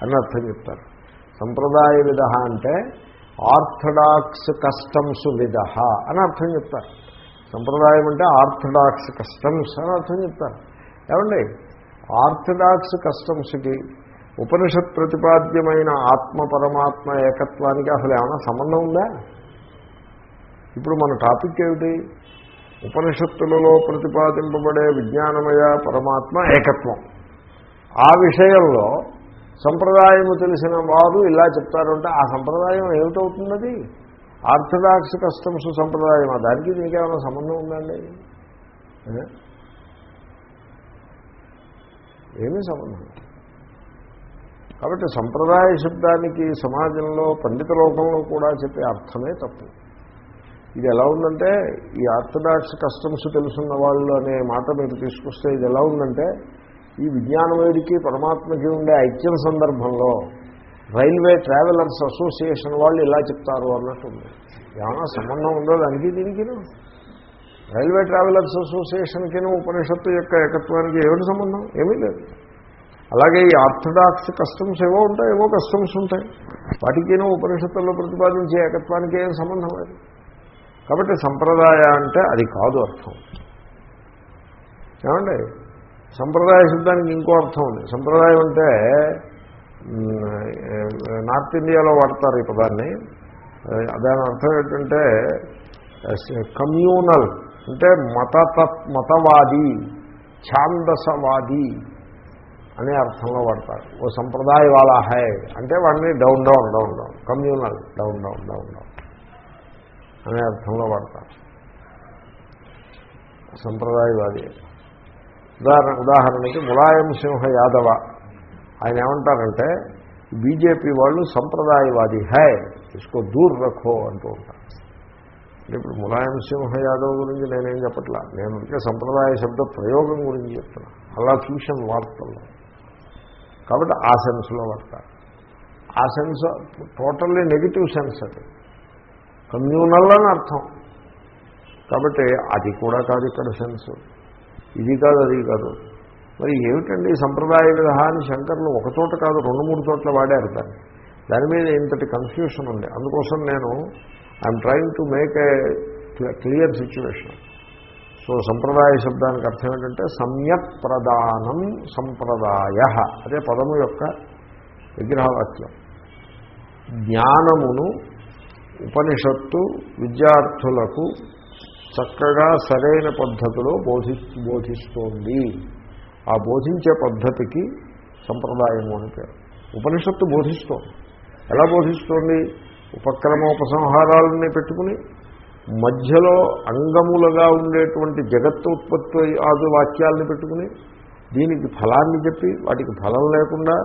అని అర్థం చెప్తారు. సంప్రదాయ విధ అంటే ఆర్థడాక్స్ కస్టమ్స్ విధ అని అర్థం చెప్తారు. సంప్రదాయం అంటే ఆర్థడాక్స్ కస్టమ్స్ అని అర్థం చెప్తారు. ఏమండి? ఆర్థడాక్స్ కస్టమ్స్కి ఉపనిషత్ ప్రతిపాద్యమైన ఆత్మ పరమాత్మ ఏకత్వానికి అసలు ఏమైనా సంబంధం ఉందా? ఇప్పుడు మన టాపిక్ ఏమిటి? ఉపనిషత్తులలో ప్రతిపాదింపబడే విజ్ఞానమయ పరమాత్మ ఏకత్వం. ఆ విషయంలో సంప్రదాయము తెలిసిన వారు ఇలా చెప్తారంటే ఆ సంప్రదాయం ఏమిటవుతున్నది? ఆర్థడాక్స్ కస్టమ్స్ సంప్రదాయం దానికి మీకేమైనా సంబంధం ఉందండి? ఏమీ సంబంధం కాబట్టి సంప్రదాయ శబ్దానికి సమాజంలో పండిత లోకంలో కూడా చెప్పే అర్థమే తప్పు. ఇది ఎలా ఉందంటే ఈ ఆర్థడాక్స్ కస్టమ్స్ తెలుసున్న వాళ్ళు అనే మాట మీరు తీసుకొస్తే ఇది ఎలా ఉందంటే ఈ విజ్ఞానవేడికి పరమాత్మకి ఉండే ఐక్యం సందర్భంలో రైల్వే ట్రావెలర్స్ అసోసియేషన్ వాళ్ళు ఇలా చెప్తారు అన్నట్టు ఉంది. ఏమైనా సంబంధం ఉందో దానికి దీనికి రైల్వే ట్రావెలర్స్ అసోసియేషన్కి ఉపనిషత్తు యొక్క ఏకత్వానికి ఏమిటి సంబంధం? ఏమీ లేదు. అలాగే ఈ ఆర్థడాక్స్ కస్టమ్స్ ఏవో ఉంటాయి ఏవో కస్టమ్స్ ఉంటాయి. వాటికినూ ఉపనిషత్తుల్లో ప్రతిపాదించే ఏకత్వానికి ఏం సంబంధం లేదు. కాబట్టి సంప్రదాయ అంటే అది కాదు అర్థం. ఏమండి? సంప్రదాయ శబ్దానికి ఇంకో అర్థం ఉంది. సంప్రదాయం అంటే నార్త్ ఇండియాలో వాడతారు ఈ పదాన్ని. దాని అర్థం ఏంటంటే కమ్యూనల్ అంటే మత మతవాది ఛాందసవాది అనే అర్థంలో వాడతారు. ఓ సంప్రదాయ వాళ్ళ హై అంటే వాడిని down down down down. Communal down down down down. అనే అర్థంలో వాడతారు. సంప్రదాయవాది. ఉదాహరణ ఉదాహరణకి ములాయం సింహ యాదవ. ఆయన ఏమంటారంటే బీజేపీ వాళ్ళు సంప్రదాయవాది హై ఇసుకో దూర్ రఖో అంటూ ఉంటారు. ఇప్పుడు ములాయం సింహ యాదవ్ గురించి నేనేం చెప్పట్లా? నేను ఉంటే సంప్రదాయ శబ్ద ప్రయోగం గురించి చెప్తున్నా. అలా చూసాను వార్తల్లో. కాబట్టి ఆ సెన్స్లో వాడతారు. ఆ సెన్స్ టోటల్లీ నెగిటివ్ సెన్స్ అది. కమ్యూనల్ అని అర్థం. కాబట్టి అది కూడా కాదు ఇక్కడ సెన్సు. ఇది కాదు అది కాదు. మరి ఏమిటండి సంప్రదాయ విధాన్ని శంకర్లు ఒక చోట కాదు రెండు మూడు చోట్ల వాడారు దాన్ని. దాని మీద ఇంతటి కన్ఫ్యూషన్ ఉంది. అందుకోసం నేను I'm trying to make a clear situation so సంప్రదాయ శబ్దానికి అర్థం ఏంటంటే సమ్యక్ ప్రధానం సంప్రదాయ. అదే పదము యొక్క విగ్రహవాక్యం. జ్ఞానమును ఉపనిషత్తు విద్యార్థులకు చక్కగా సరైన పద్ధతిలో బోధి బోధిస్తోంది. ఆ బోధించే పద్ధతికి సంప్రదాయము అని పేరు. ఉపనిషత్తు బోధిస్తోంది. ఎలా బోధిస్తోంది? ఉపక్రమోపసంహారాలని పెట్టుకుని మధ్యలో అంగములుగా ఉండేటువంటి జగత్తు ఉత్పత్తి ఆదు వాక్యాలను పెట్టుకుని దీనికి ఫలాన్ని చెప్పి వాటికి ఫలం లేకుండా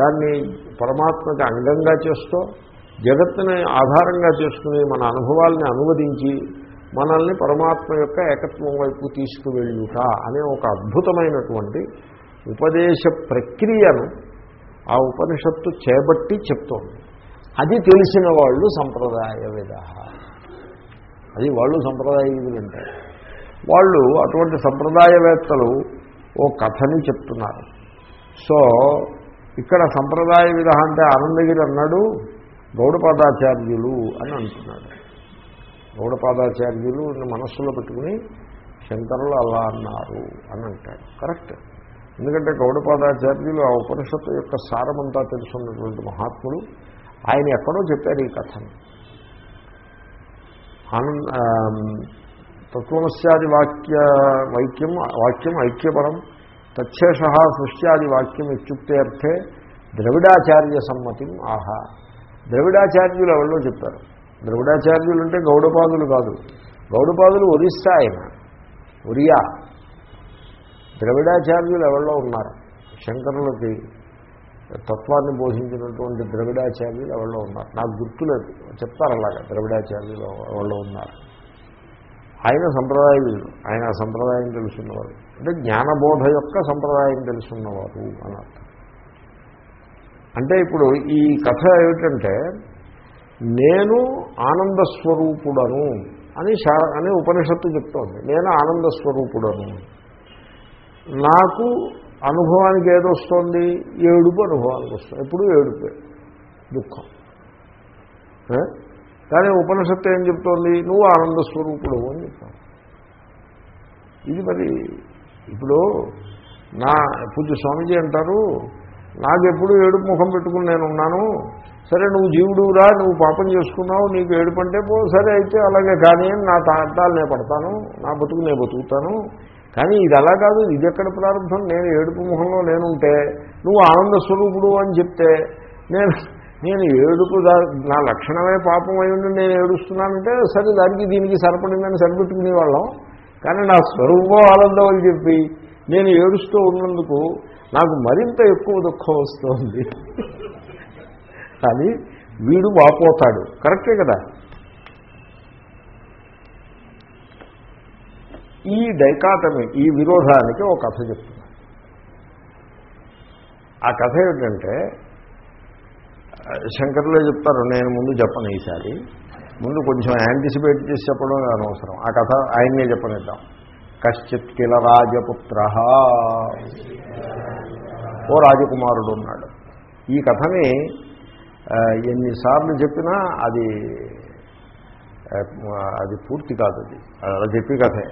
దాన్ని పరమాత్మకి అంగంగా చేస్తూ జగత్తుని ఆధారంగా చేసుకుని మన అనుభవాల్ని అనువదించి మనల్ని పరమాత్మ యొక్క ఏకత్వం వైపు తీసుకువెళ్ళుట అనే ఒక అద్భుతమైనటువంటి ఉపదేశ ప్రక్రియను ఆ ఉపనిషత్తు చేపట్టి చెప్తోంది. అది తెలిసిన వాళ్ళు సంప్రదాయ విధ అది వాళ్ళు సంప్రదాయ విధులు అంటారు వాళ్ళు అటువంటి సంప్రదాయవేత్తలు ఓ కథని చెప్తున్నారు. సో ఇక్కడ సంప్రదాయ విధ అంటే ఆనందగిరి అన్నాడు గౌడపాదాచార్యులు అని అంటున్నాడు. గౌడపాదాచార్యులు మనస్సులో పెట్టుకుని శంకరులు అలా అన్నారు అని అంటాడు. కరెక్ట్. ఎందుకంటే గౌడపాదాచార్యులు ఆ ఉపనిషత్తు యొక్క సారమంతా తెలుసున్నటువంటి మహాత్ముడు ఆయన ఎక్కడో చెప్పారు ఈ కథను. ఆనంద తత్వమస్యాది వాక్య వైక్యం వాక్యం ఐక్యపరం. తచ్చేష సృష్ట్యాది వాక్యం ఇత్యుక్తే అర్థే ద్రవిడాచార్య సమ్మతిం ఆహా. ద్రవిడాచార్యులు ఎవరిలో చెప్పారు? ద్రవిడాచార్యులు అంటే గౌడపాదులు కాదు. గౌడపాదులు ఒరిస్సా ఆయన ఒరియా. ద్రవిడాచార్యులు ఎవరిలో ఉన్నారు? శంకరులకి తత్వాన్ని బోధించినటువంటి ద్రవిడాచార్యులు ఎవరిలో ఉన్నారు? నాకు గుర్తులేదు. చెప్తారు అలాగా ద్రవిడాచార్యులు ఎవరిలో ఉన్నారు? ఆయన సంప్రదాయులు ఆయన సంప్రదాయం తెలుసున్నవారు. అంటే జ్ఞానబోధ యొక్క సంప్రదాయం తెలుసున్నవారు అని అర్థం. అంటే ఇప్పుడు ఈ కథ ఏమిటంటే నేను ఆనందస్వరూపుడను అని శా అని ఉపనిషత్తు చెప్తోంది. నేను ఆనందస్వరూపుడను. నాకు అనుభవానికి ఏదొస్తుంది ఏడుపు అనుభవానికి వస్తుంది. ఎప్పుడు ఏడుపే. దుఃఖం. కానీ ఉపనిషత్తు ఏం చెప్తోంది? నువ్వు ఆనందస్వరూపుడు అని చెప్తావు ఇది మరి ఇప్పుడు నా పూజ స్వామీజీ అంటారు నాకెప్పుడు ఏడుపు ముఖం పెట్టుకుని నేను ఉన్నాను సరే నువ్వు జీవుడురా నువ్వు పాపం చేసుకున్నావు నీకు ఏడుపంటే పో సరే అయితే అలాగే కానీ నా తాటాలు నేను పడతాను నా బతుకు నేను బతుకుతాను. కానీ ఇది అలా కాదు ఇది ఎక్కడ ప్రారంభం? నేను ఏడుపు ముఖంలో నేనుంటే నువ్వు ఆనంద స్వరూపుడు అని చెప్తే నేను నేను ఏడుపు దా- నా లక్షణమే పాపం అయి ఉండి నేను ఏడుస్తున్నానంటే సరే దానికి దీనికి సరిపడిందని సరిపెట్టుకునే వాళ్ళం. కానీ నా స్వరూపం ఆనందం అని చెప్పి నేను ఏడుస్తూ ఉన్నందుకు నాకు మరింత ఎక్కువ దుఃఖం వస్తుంది. కానీ వీడు వాపోతాడు. కరెక్టే కదా? ఈ డైకాటమీ ఈ విరోధానికి ఒక కథ చెప్తున్నా. ఆ కథ ఏమిటంటే శంకర్లో చెప్తారు నేను ముందు చెప్పను ఈసారి. ముందు కొంచెం యాంటిసిపేట్ చేసి చెప్పడం అనవసరం. ఆ కథ ఆయన్నే చెప్పనిద్దాం. కశ్చిత్ కిల రాజపుత్ర. ఓ రాజకుమారుడు ఉన్నాడు. ఈ కథని ఎన్నిసార్లు చెప్పినా అది అది పూర్తి కాదు అది. అలా చెప్పి కథే.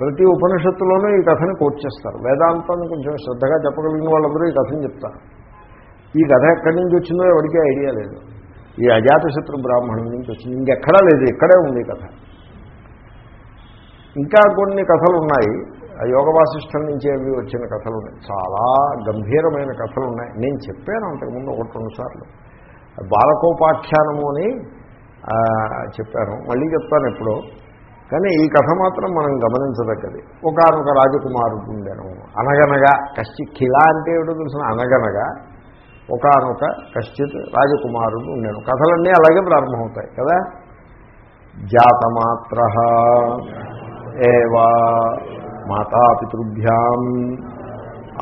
ప్రతి ఉపనిషత్తులోనూ ఈ కథని కోట్ చేస్తారు. వేదాంతాన్ని కొంచెం శ్రద్ధగా చెప్పగలిగిన వాళ్ళందరూ ఈ కథని చెప్తారు. ఈ కథ ఎక్కడి నుంచి వచ్చిందో ఎవరికీ ఐడియా లేదు. ఈ అజాతశత్రు బ్రాహ్మణం నుంచి వచ్చింది. ఇంకెక్కడా లేదు ఇక్కడే ఉంది ఈ కథ. ఇంకా కొన్ని కథలు ఉన్నాయి. యోగ వాసిష్టం నుంచి అవి వచ్చిన కథలు ఉన్నాయి చాలా గంభీరమైన కథలు ఉన్నాయి నేను చెప్పాను అంతకుముందు ఒకటి రెండు సార్లు. బాలకోపాఖ్యానము అని చెప్పాను. మళ్ళీ చెప్తాను ఎప్పుడో. కానీ ఈ కథ మాత్రం మనం గమనించదగ్గది. ఒకనొక రాజకుమారుడు ఉండేను. అనగనగా కశ్చిత్ కిలా అంటే ఏమిటో తెలిసిన అనగనగా ఒకనొక కశ్చిత్ రాజకుమారుడు ఉండేను. కథలన్నీ అలాగే ప్రారంభమవుతాయి కదా? జాతమాత్ర ఏవా మాతాపితృభ్యాం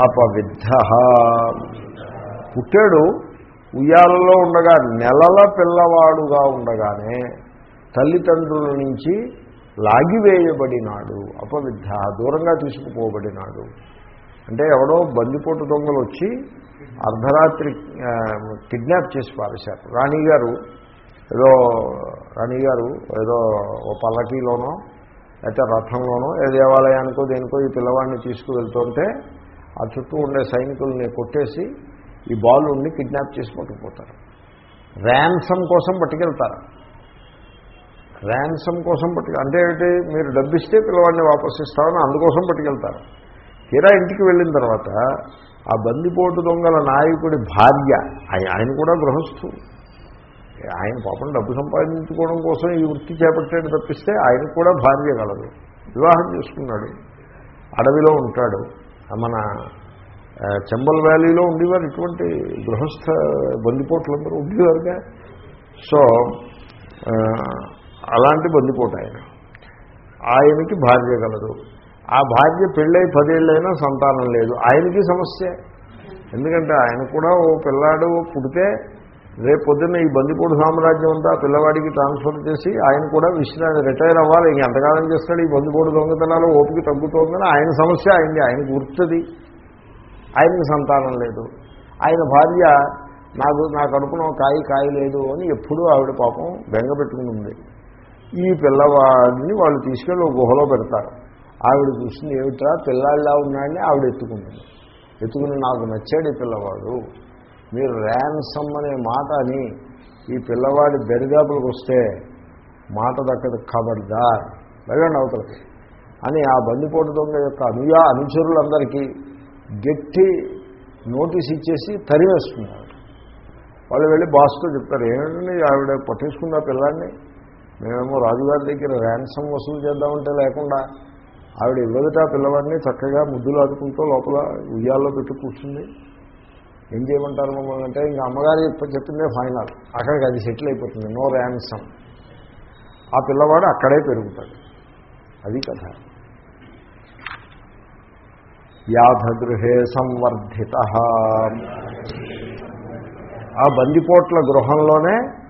అపవిద్ధ. పుట్టాడు ఉయ్యాలలో ఉండగా నెలల పిల్లవాడుగా ఉండగానే తల్లిదండ్రుల నుంచి లాగివేయబడినాడు అపవిద్ధ దూరంగా తీసుకుపోబడినాడు. అంటే ఎవడో బందిపోటు దొంగలు వచ్చి అర్ధరాత్రి కిడ్నాప్ చేసి పారేశారు. రాణిగారు ఏదో రాణి గారు ఏదో ఓ పల్లకీలోనో లేకపోతే రథంలోనో ఏ దేవాలయానికో దేనికో ఈ పిల్లవాడిని తీసుకువెళ్తుంటే ఆ చుట్టూ ఉండే సైనికుల్ని కొట్టేసి ఈ బాలుడిని కిడ్నాప్ చేసి పట్టుకుపోతారు. ర్యాన్సమ్ కోసం పట్టుకెళ్తారు. ర్యాన్సమ్ కోసం పట్టుకు అంటే ఏమిటి మీరు డబ్బిస్తే పిల్లవాడిని వాపస్ ఇస్తామని అందుకోసం పట్టుకెళ్తారు. తీరా ఇంటికి వెళ్ళిన తర్వాత ఆ బందిపోటు దొంగల నాయకుడి భార్య ఆయన కూడా గృహస్థు ఆయన పాపం డబ్బు సంపాదించుకోవడం కోసం ఈ వృత్తి చేపట్టాడు తప్పిస్తే ఆయన కూడా భార్య కలదు. వివాహం చేసుకున్నాడు. అడవిలో ఉంటాడు. మన ఆ, చంబల్ వ్యాలీలో ఉండేవారు. ఇటువంటి గృహస్థ బందిపోట్లందరూ ఉండేవారుగా. సో అలాంటి బందిపోటు ఆయన. ఆయనకి భార్య కలదు. ఆ భార్య పెళ్ళై పదేళ్ళైనా సంతానం లేదు. ఆయనకి సమస్య. ఎందుకంటే ఆయన కూడా ఓ పిల్లాడు పుడితే రేపు పొద్దున్న ఈ బందిపూడి సామ్రాజ్యం అంతా పిల్లవాడికి ట్రాన్స్ఫర్ చేసి ఆయన కూడా విశ్రాంతి రిటైర్ అవ్వాలి. ఇంక ఎంతకాలం చేస్తాడు ఈ బందిపూడి దొంగతనాలు? ఓపిక తగ్గుతోందని ఆయన సమస్య అయింది ఆయన గుర్తుంది. ఆయనకి సంతానం లేదు. ఆయన భార్య నాకు నా కడుపున కాయి కాయ లేదు అని ఎప్పుడూ ఆవిడ పాపం బెంగ పెట్టుకుని ఉంది. ఈ పిల్లవాడిని వాళ్ళు తీసుకెళ్ళి ఒక గుహలో పెడతారు. ఆవిడ చూసింది ఏమిట్రా? పిల్లాడిలా ఉన్నాడని ఆవిడ ఎత్తుకుంటుంది. ఎత్తుకుని నాకు నచ్చాడు ఈ పిల్లవాడు. మీరు ర్యాన్సమ్ అనే మాట అని ఈ పిల్లవాడి దరిదాపులకు వస్తే మాట దక్కదు ఖబర్దార్. వెళ్ళండి అవతలకి. అని ఆ బందిపోటు దొంగ యొక్క అనుయా అనుచరులందరికీ గట్టి నోటీస్ ఇచ్చేసి తరివేస్తున్నారు వాళ్ళు వెళ్ళి బాస్తో చెప్తారు ఏమిటండి ఆవిడ పట్టించుకున్న పిల్లాన్ని? మేమేమో రాజుగారి దగ్గర ర్యాన్సమ్ వసూలు చేద్దామంటే లేకుండా ఆవిడ ఇవ్వదుట పిల్లవాడిని చక్కగా ముద్దులు ఆడుకుంటూ లోపల ఉయ్యాల్లో పెట్టి కూర్చుంది. ఏం చేయమంటారు మమ్మల్ని అంటే ఇంకా అమ్మగారు ఇప్పుడు చెప్పిందే ఫైనల్. అక్కడికి అది సెటిల్ అయిపోతుంది. నో ర్యాన్సమ్ ఆ పిల్లవాడు అక్కడే పెరుగుతాడు. అది కథ. వ్యాధగృహే సంవర్ధిత. ఆ బందిపోట్ల గృహంలోనే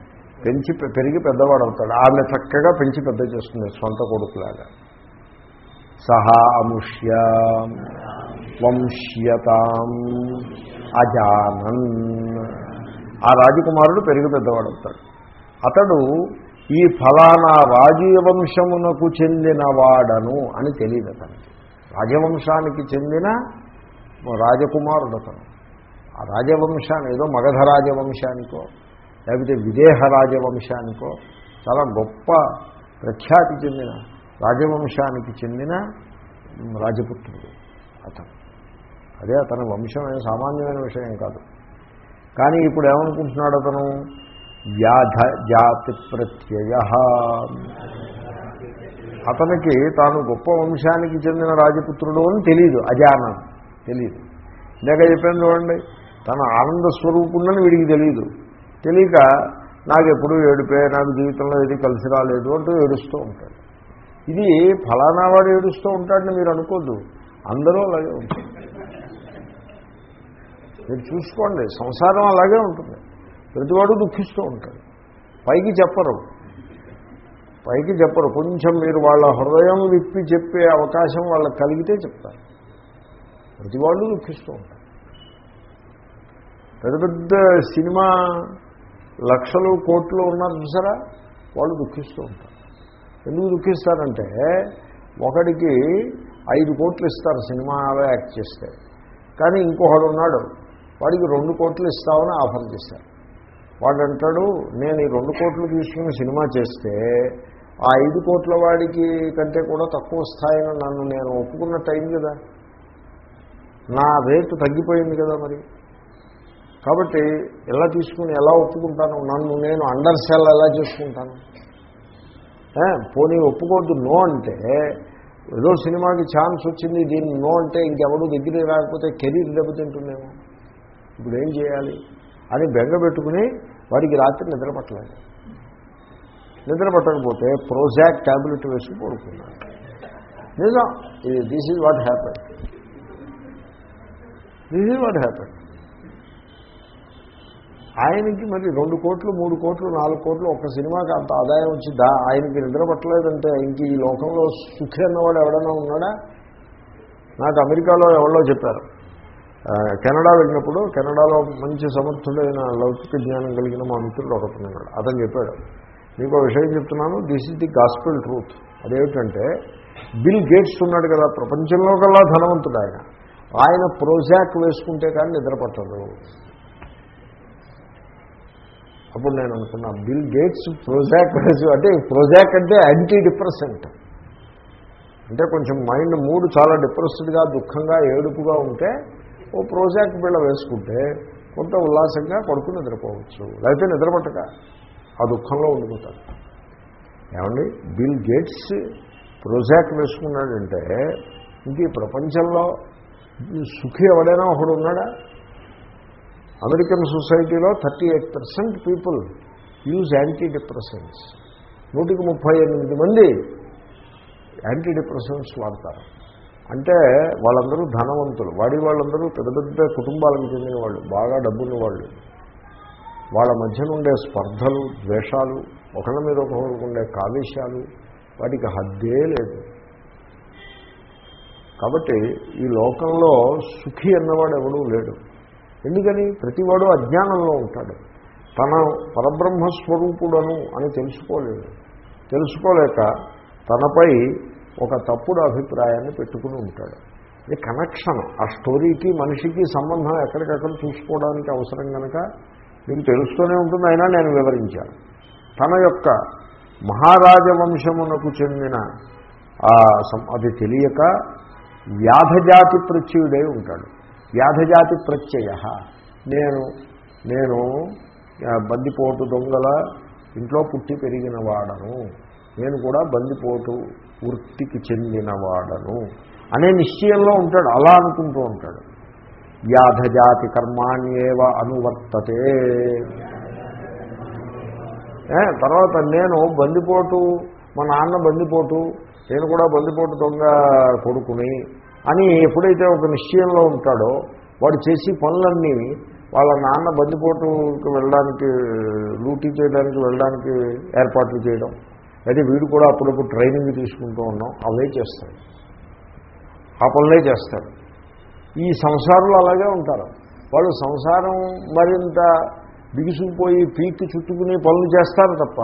పెంచి పెరిగి పెద్దవాడు అవుతాడు ఆమె చక్కగా పెంచి పెద్ద చేస్తుంది సొంత కొడుకులాగా. సహా అముష్య. వంశ్యతాం. అజానన్. ఆ రాజకుమారుడు పెరిగి పెద్దవాడవుతాడు అతడు ఈ ఫలానా రాజవంశమునకు చెందినవాడను అని తెలియదు అతనికి. రాజవంశానికి చెందిన రాజకుమారుడు అతను. ఆ రాజవంశాన్ని ఏదో మగధ రాజవంశానికో లేకపోతే విదేహ రాజవంశానికో చాలా గొప్ప ప్రఖ్యాతి చెందిన రాజవంశానికి చెందిన రాజపుత్రుడు అతను. అదే అతని వంశం ఏం సామాన్యమైన విషయం కాదు. కానీ ఇప్పుడు ఏమనుకుంటున్నాడు అతను? వ్యాధ జాతి ప్రత్యయ అతనికి తాను గొప్ప వంశానికి చెందిన రాజపుత్రుడు అని తెలియదు అజానం తెలియదు ఇందాక చెప్పాను చూడండి తన ఆనంద స్వరూపుందని వీడికి తెలియదు తెలియక నాకు ఎప్పుడు ఏడిపే నాకు జీవితంలో ఏది కలిసి రాలేదు అంటూ ఏడుస్తూ ఉంటాడు. ఇది ఫలానా వాడు ఏడుస్తూ ఉంటాడని మీరు అనుకోద్దు. అందరూ అలాగే ఉంటుంది మీరు చూసుకోండి సంసారం అలాగే ఉంటుంది. ప్రతివాడు దుఃఖిస్తూ ఉంటాడు. పైకి చెప్పరు. పైకి చెప్పరు. కొంచెం మీరు వాళ్ళ హృదయం విప్పి చెప్పే అవకాశం వాళ్ళకి కలిగితే చెప్తారు. ప్రతివాళ్ళు దుఃఖిస్తూ ఉంటారు. పెద్ద పెద్ద సినిమా లక్షలు కోట్లు ఉన్నారు చూసారా? వాళ్ళు దుఃఖిస్తూ ఉంటారు. ఎందుకు దుఃఖిస్తారంటే ఒకడికి ఐదు కోట్లు ఇస్తారు సినిమాలో యాక్ట్ చేస్తే. కానీ ఇంకొకడు ఉన్నాడు. వాడికి రెండు కోట్లు ఇస్తామని ఆఫర్ చేశారు. వాడు అంటాడు నేను ఈ రెండు కోట్లు తీసుకుని సినిమా చేస్తే ఆ ఐదు కోట్ల వాడికి కంటే కూడా తక్కువ స్థాయిలో నన్ను నేను ఒప్పుకున్నట్టు అయింది కదా. నా రేటు తగ్గిపోయింది కదా మరి. కాబట్టి ఎలా తీసుకుని ఎలా ఒప్పుకుంటాను? నన్ను నేను అండర్ సెల్ ఎలా చేసుకుంటాను? పోనీ ఒప్పుకోవద్దు నో అంటే ఏదో సినిమాకి ఛాన్స్ వచ్చింది దీన్ని నో అంటే ఇంకెవడు దగ్గర రాకపోతే కెరీర్ దెబ్బతింటుందేమో. ఇప్పుడు ఏం చేయాలి? అని బెంగ పెట్టుకుని వాడికి రాత్రి నిద్ర పట్టలేదు. నిద్ర పట్టకపోతే ప్రోజాక్ ట్యాబ్లెట్ వేసి పడుకున్నాడు. నిజం. ఇది this is what happen this is what happen ఆయనకి మరి రెండు కోట్లు మూడు కోట్లు నాలుగు కోట్లు ఒక సినిమాకి అంత ఆదాయం వచ్చిందా ఆయనకి నిద్ర పట్టలేదంటే ఇంక ఈ లోకంలో సుఖి అన్నవాడు ఎవడైనా ఉన్నాడా? నాకు అమెరికాలో ఎవరో చెప్పారు. కెనడా వెళ్ళినప్పుడు కెనడాలో మంచి సమర్థుడైన లౌకిక జ్ఞానం కలిగిన మా మిత్రుడు ఒకతున్నాడు అతను చెప్పాడు మీకు విషయం చెప్తున్నాను this is the gospel truth అదేమిటంటే బిల్ గేట్స్ ఉన్నాడు కదా ప్రపంచంలో కల్లా ధనవంతుడు ఆయన. ఆయన ప్రోజాక్ వేసుకుంటే కానీ నిద్రపట్టదు అప్పుడు నేను అనుకున్నా బిల్ గేట్స్ ప్రోజాక్ వేసు అంటే ప్రోజాక్ అంటే యాంటీ డిప్రెసెంట్ అంటే కొంచెం మైండ్ మూడు చాలా డిప్రెస్డ్గా దుఃఖంగా ఏడుపుగా ఉంటే ఓ ప్రోజాక్ బిళ్ళ వేసుకుంటే కొంత ఉల్లాసంగా పడుకుని నిద్రపోవచ్చు. లేకపోతే నిద్రపట్టక. ఆ దుఃఖంలో ఉండిపోతారు. ఏమండి? బిల్ గేట్స్ ప్రోజాక్ వేసుకున్నాడంటే ఇంక ఈ ప్రపంచంలో సుఖి ఎవడైనా ఒకడు ఉన్నాడా? అమెరికన్ సొసైటీలో thirty eight percent people use antidepressants నూటికి ముప్పై ఎనిమిది మంది యాంటీ డిప్రెసెంట్స్ వాడతారు. అంటే వాళ్ళందరూ ధనవంతులు. వాడి వాళ్ళందరూ పెద్ద పెద్ద కుటుంబాలకు చెందిన వాళ్ళు బాగా డబ్బున్న వాళ్ళు వాళ్ళ మధ్యన ఉండే స్పర్ధలు ద్వేషాలు ఒకళ్ళ మీద ఒకరికి ఉండే కావేశాలు వాటికి హద్దే లేదు. కాబట్టి ఈ లోకంలో సుఖి అన్నవాడు ఎవడూ లేడు. ఎందుకని? ప్రతివాడు అజ్ఞానంలో ఉంటాడు. తన పరబ్రహ్మస్వరూపుడను అని తెలుసుకోలేడు తెలుసుకోలేక తనపై ఒక తప్పుడు అభిప్రాయాన్ని పెట్టుకుని ఉంటాడు. ఇది కనెక్షన్ ఆ స్టోరీకి మనిషికి సంబంధం ఎక్కడికక్కడ చూసుకోవడానికి అవసరం కనుక మీకు తెలుస్తూనే ఉంటుంది అయినా నేను వివరించాను. తన యొక్క మహారాజవంశమునకు చెందిన అది తెలియక వ్యాధజాతి ప్రత్యయుడై ఉంటాడు. వ్యాధజాతి ప్రత్యయ నేను నేను బందిపోటు దొంగల ఇంట్లో పుట్టి పెరిగిన వాడను. నేను కూడా బందిపోటు వృత్తికి చెందినవాడను అనే నిశ్చయంలో ఉంటాడు అలా అనుకుంటూ ఉంటాడు. వ్యాధజాతి కర్మాణ్యేవ అనువర్తతే. తర్వాత నేను బందిపోటు మా నాన్న బందిపోటు నేను కూడా బందిపోటు దొంగ కొడుకుని అని ఎప్పుడైతే ఒక నిశ్చయంలో ఉంటాడో వాడు చేసి పనులన్నీ వాళ్ళ నాన్న బందిపోటుకు వెళ్ళడానికి లూటీ చేయడానికి వెళ్ళడానికి ఏర్పాట్లు చేయడం అయితే వీడు కూడా అప్పుడప్పుడు ట్రైనింగ్ తీసుకుంటూ ఉన్నాం. అవే చేస్తాడు. ఆ పనులే చేస్తాడు. ఈ సంసారంలో అలాగే ఉంటారు. వాళ్ళు సంసారం మరింత బిగుసుకుపోయి పీక్కి చుట్టుకుని పనులు చేస్తారు తప్ప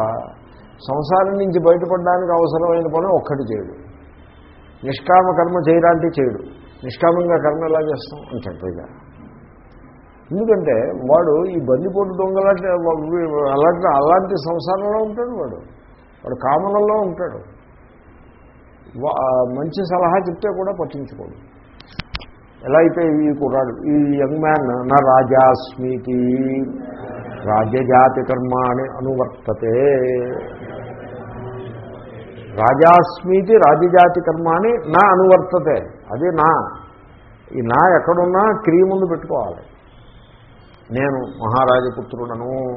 సంసారం నుంచి బయటపడడానికి అవసరమైన పని ఒక్కటి చేయడు. నిష్కామ కర్మ చేయడానికి చేయడు. నిష్కామంగా కర్మ ఎలా చేస్తాం? అని చెప్పేగా ఎందుకంటే వాడు ఈ బందిపోటు దొంగలాంటి అలాంటి అలాంటి సంసారంలో ఉంటాడు వాడు. వాడు కామనల్లో ఉంటాడు. వా- మంచి సలహా చెప్తే కూడా పట్టించుకోడు. ఎలా అయితే ఈ కుర్రాడు ఈ యంగ్ మ్యాన్ నా రాజాస్మితి రాజజాతి కర్మాణి అనువర్తతే. రాజాస్మితి రాజజాతి కర్మాణి నా అనువర్తతే. అది నా. ఈ నా ఎక్కడున్నా క్రియ ముందు పెట్టుకోవాలి. నేను మహారాజపుత్రుడను.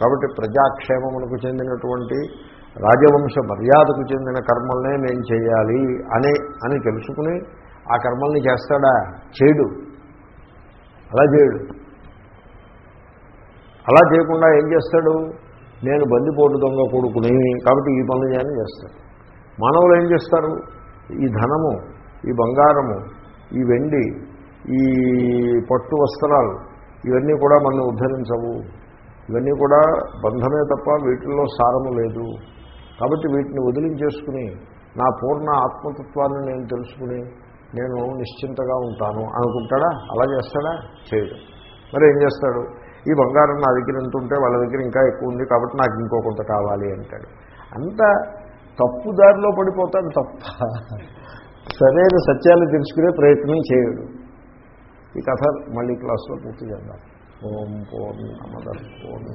కాబట్టి ప్రజాక్షేమమునకు చెందినటువంటి రాజవంశ మర్యాదకు చెందిన కర్మల్నే నేను చేయాలి అనే అని తెలుసుకుని ఆ కర్మల్ని చేస్తాడా? చేయడు అలా చేయడు అలా చేయకుండా ఏం చేస్తాడు? నేను బందిపోటు దొంగ కొడుకుని కాబట్టి ఈ పనులు చేయని చేస్తాడు మానవులు ఏం చేస్తారు? ఈ ధనము ఈ బంగారము ఈ వెండి ఈ పట్టు వస్త్రాలు ఇవన్నీ కూడా మనం ఉద్ధరించవు. ఇవన్నీ కూడా బంధమే తప్ప వీటిల్లో సారము లేదు. కాబట్టి వీటిని వదిలించేసుకుని నా పూర్ణ ఆత్మతత్వాన్ని నేను తెలుసుకుని నేను నిశ్చింతగా ఉంటాను అనుకుంటాడా? అలా చేస్తాడా? చేయడు. మరి ఏం చేస్తాడు? ఈ బంగారం నా దగ్గర ఎంత ఉంటే వాళ్ళ దగ్గర ఇంకా ఎక్కువ ఉంది కాబట్టి నాకు ఇంకో కొంత కావాలి అంటాడు. అంత తప్పు దారిలో పడిపోతాడు తప్ప సరైన సత్యాలు తెలుసుకునే ప్రయత్నం చేయడు. ఈ కథ మళ్ళీ క్లాస్లో పూర్తి చేద్దాం. ఓం పూర్ణమద పూర్ణ